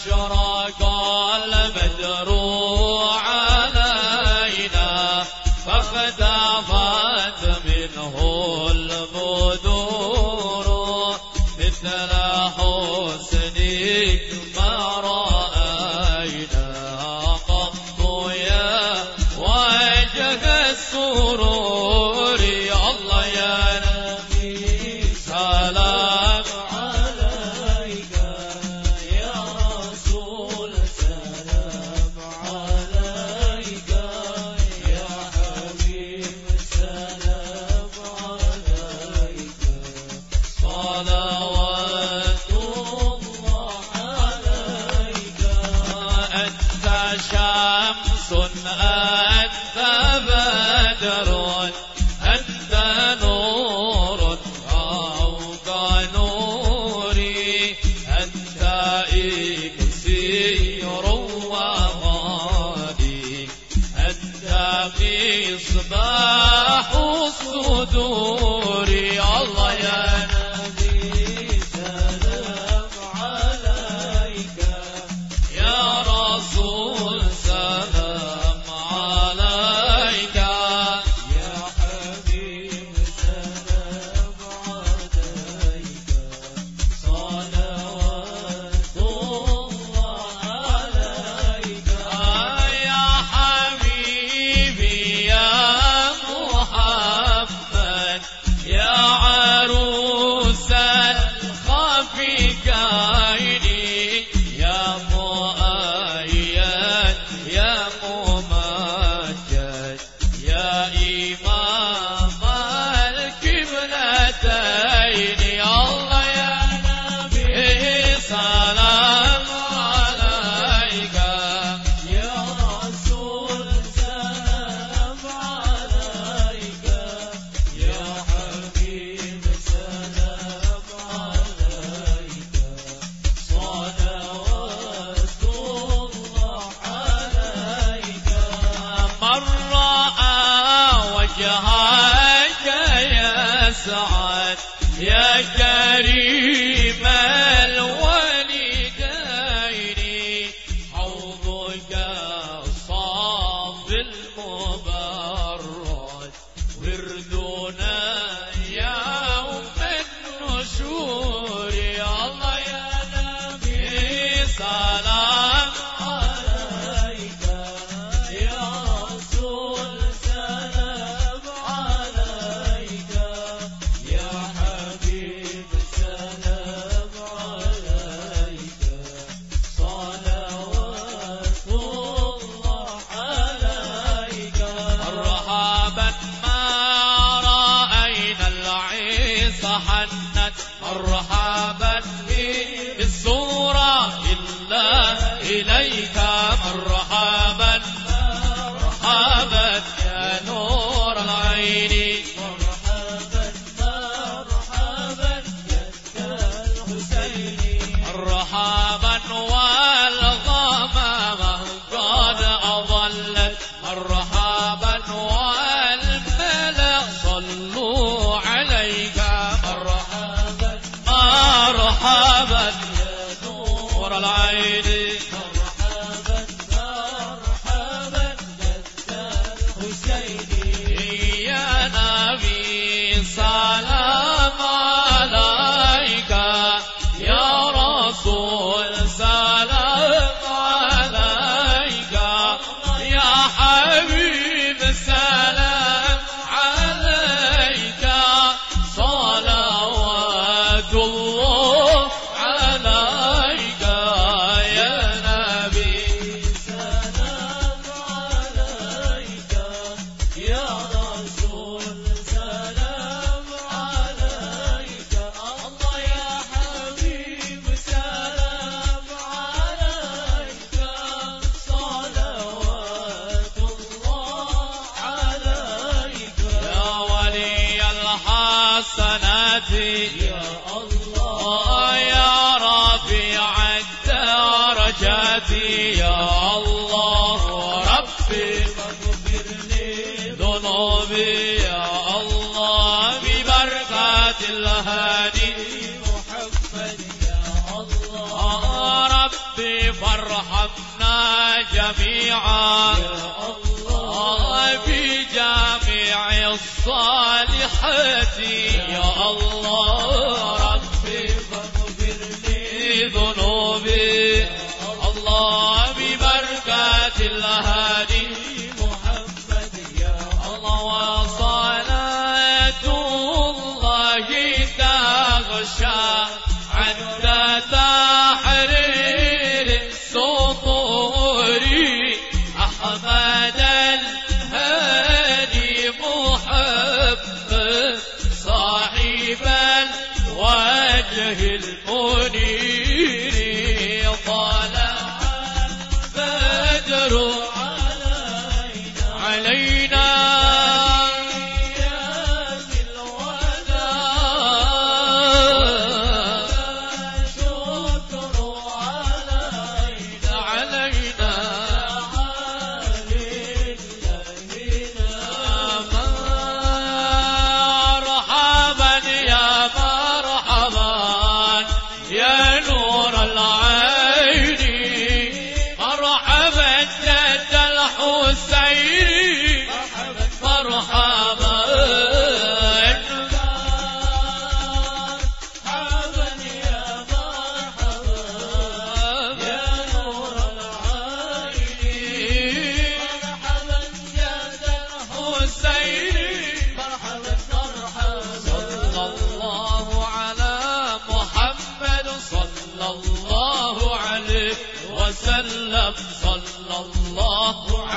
أشرق البدر علينا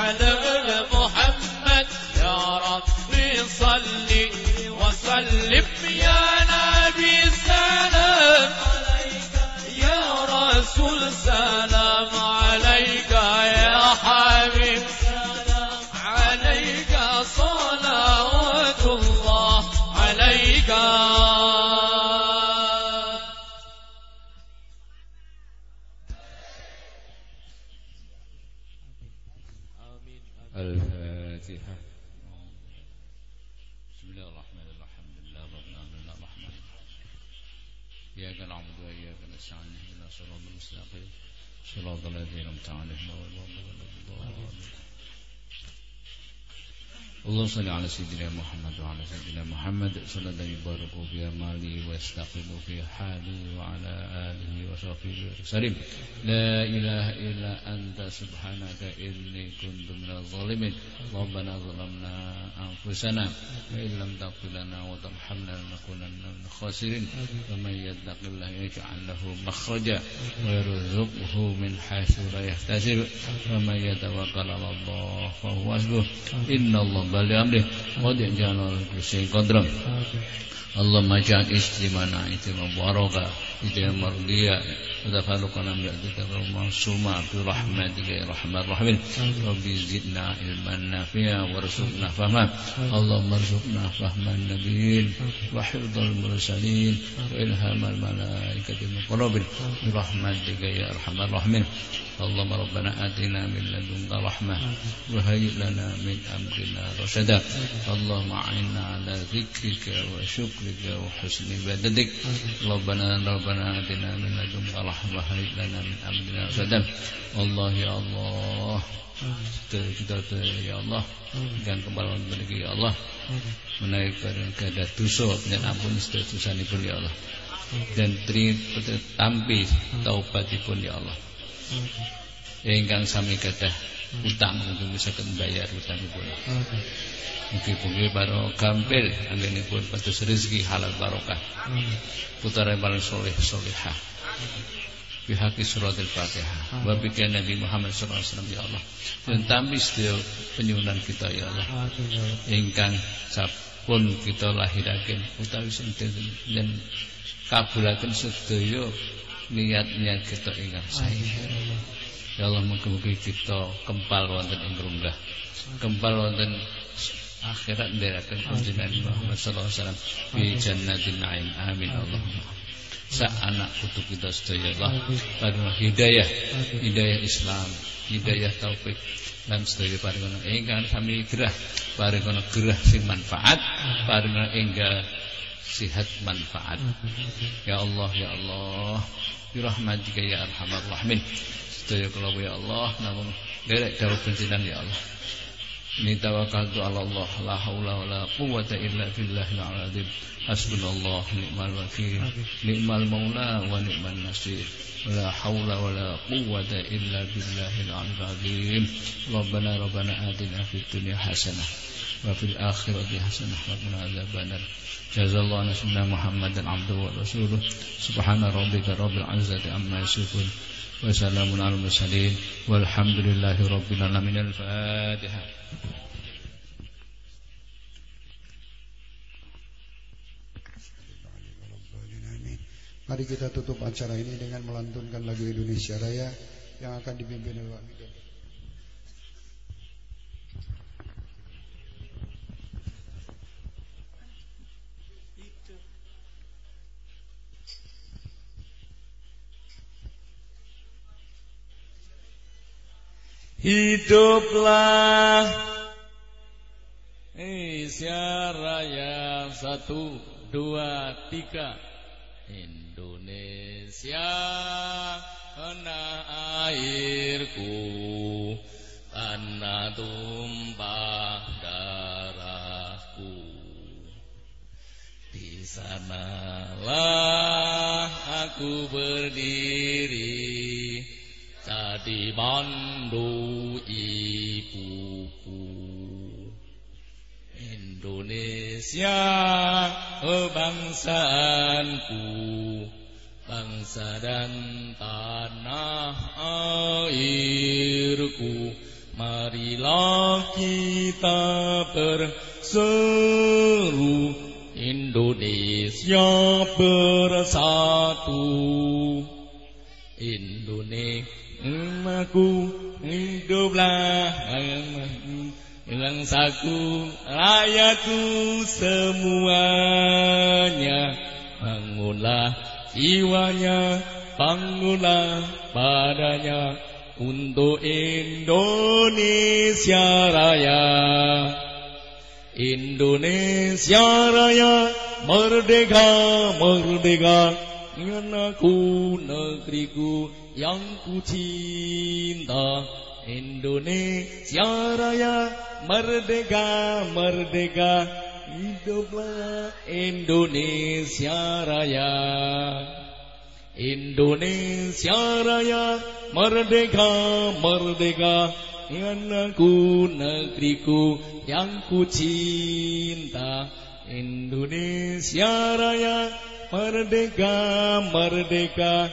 على صل
على سيدنا محمد وعلى سيدنا محمد صلاة يبارك فيها مالي ويستقيم فيها حالي وعلى آله وصحبه وسلم لا إله إلا أنت سبحانك إني كنت من الظالمين ربنا ظلمنا أنفسنا وإن لم تغفر لنا وترحمنا لنكونن من الخاسرين ومن يتق الله يجعل له مخرجا ويرزقه من حيث لا يحتسب ومن يتوكل على الله فهو حسبه۔ إن الله بالغ بأمره ودع جانب كرسي قدره اللهم اجعل اجتماعنا اجتماع مباركا اجتماع مرضيا وتفرقنا من بعدك معصوما برحمتك يا ارحم الراحمين ربي زدنا علما نافعا وارزقنا فهما اللهم ارزقنا فهم النبيين وحفظ المرسلين والهام الملائكه المقربين برحمتك يا ارحم الراحمين اللهم ربنا آتنا من لدنك رحمة وهيئ لنا من أمرنا رشدا اللهم أعنا على ذكرك وشكرك وحسن عبادتك ربنا ربنا آتنا من لدنك رحمة وهيئ لنا من أمرنا رشدا الله يا الله kita ya Allah dan kembali memiliki ya Allah menaikkan keadaan dosa dan ampun setiap dosanipun ya Allah dan tri tampi taubatipun ya Allah ingkang sami gadah utang untuk bisa membayar utangipun. Mugi-mugi para gampil anggenipun pados rezeki halal barokah. Putra paling soleh solehah. Bihaki surat al-fatihah Wa bikin Nabi Muhammad SAW Ya Allah Dan tambah setiap penyunan kita Ya Allah Ingkang sapun kita lahirakan Utawi sinten Dan kabulakan sedaya niat-niat kita ingkang sae. Ya Allah mugi-mugi kita kempal wonten ing runggah. Kempal wonten akhirat ndherekaken panjenengan Muhammad sallallahu alaihi wasallam fi jannatin na'im. Amin Allahumma. Sa anak putu kita sedaya Allah paring hidayah, hidayah Islam, hidayah taufik lan sedaya paringono ingkang sami gerah paringono gerah sing manfaat paringono enggal sihat manfaat. Ya Allah, ya Allah, birahmatika ya arhamar rahimin. Sedaya kelabu ya Allah Namun derek jauh pensinan ya Allah. Ini tawakaltu ala Allah La haula wa quwata illa billah al-azim Hasbunallah ni'mal wakil Ni'mal maula wa ni'mal nasir. La haula wa la quwata illa billah al-azim Rabbana Rabbana atina fid hasanah Wa fil akhirati hasanah Wa qina adzabannar. Jazallahu anna Muhammadan abduhu wa rasuluh. Subhana rabbika rabbil izzati amma وسلام على المرسلين والحمد لله رب العالمين الفاتحة
Mari kita tutup acara ini dengan melantunkan lagu Indonesia Raya yang akan dipimpin oleh
Hiduplah. Indonesia Raya. Satu, dua, tiga. Indonesia Tanah airku. Tanah tumpah darahku. Di sanalah aku berdiri Bandu ibuku Indonesia kebangsaanku Bangsa dan tanah airku.
Marilah kita berseru Indonesia bersatu. Indonesia hiduplah bangsaku rakyatku semuanya bangunlah jiwanya bangunlah badannya untuk Indonesia Raya. Indonesia Raya merdeka, merdeka, aku negeriku yang ku cinta. Indonesia Raya merdeka, merdeka, hiduplah Indonesia Raya. Indonesia Raya merdeka, merdeka, anakku negeriku yang ku cinta. Indonesia Raya merdeka, merdeka,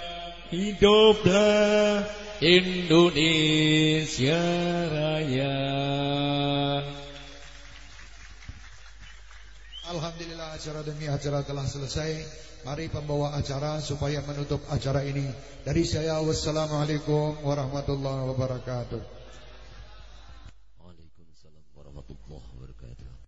hiduplah Indonesia Raya.
Alhamdulillah acara demi acara telah selesai. Mari pembawa acara supaya menutup acara ini. Dari saya wassalamualaikum warahmatullahi wabarakatuh.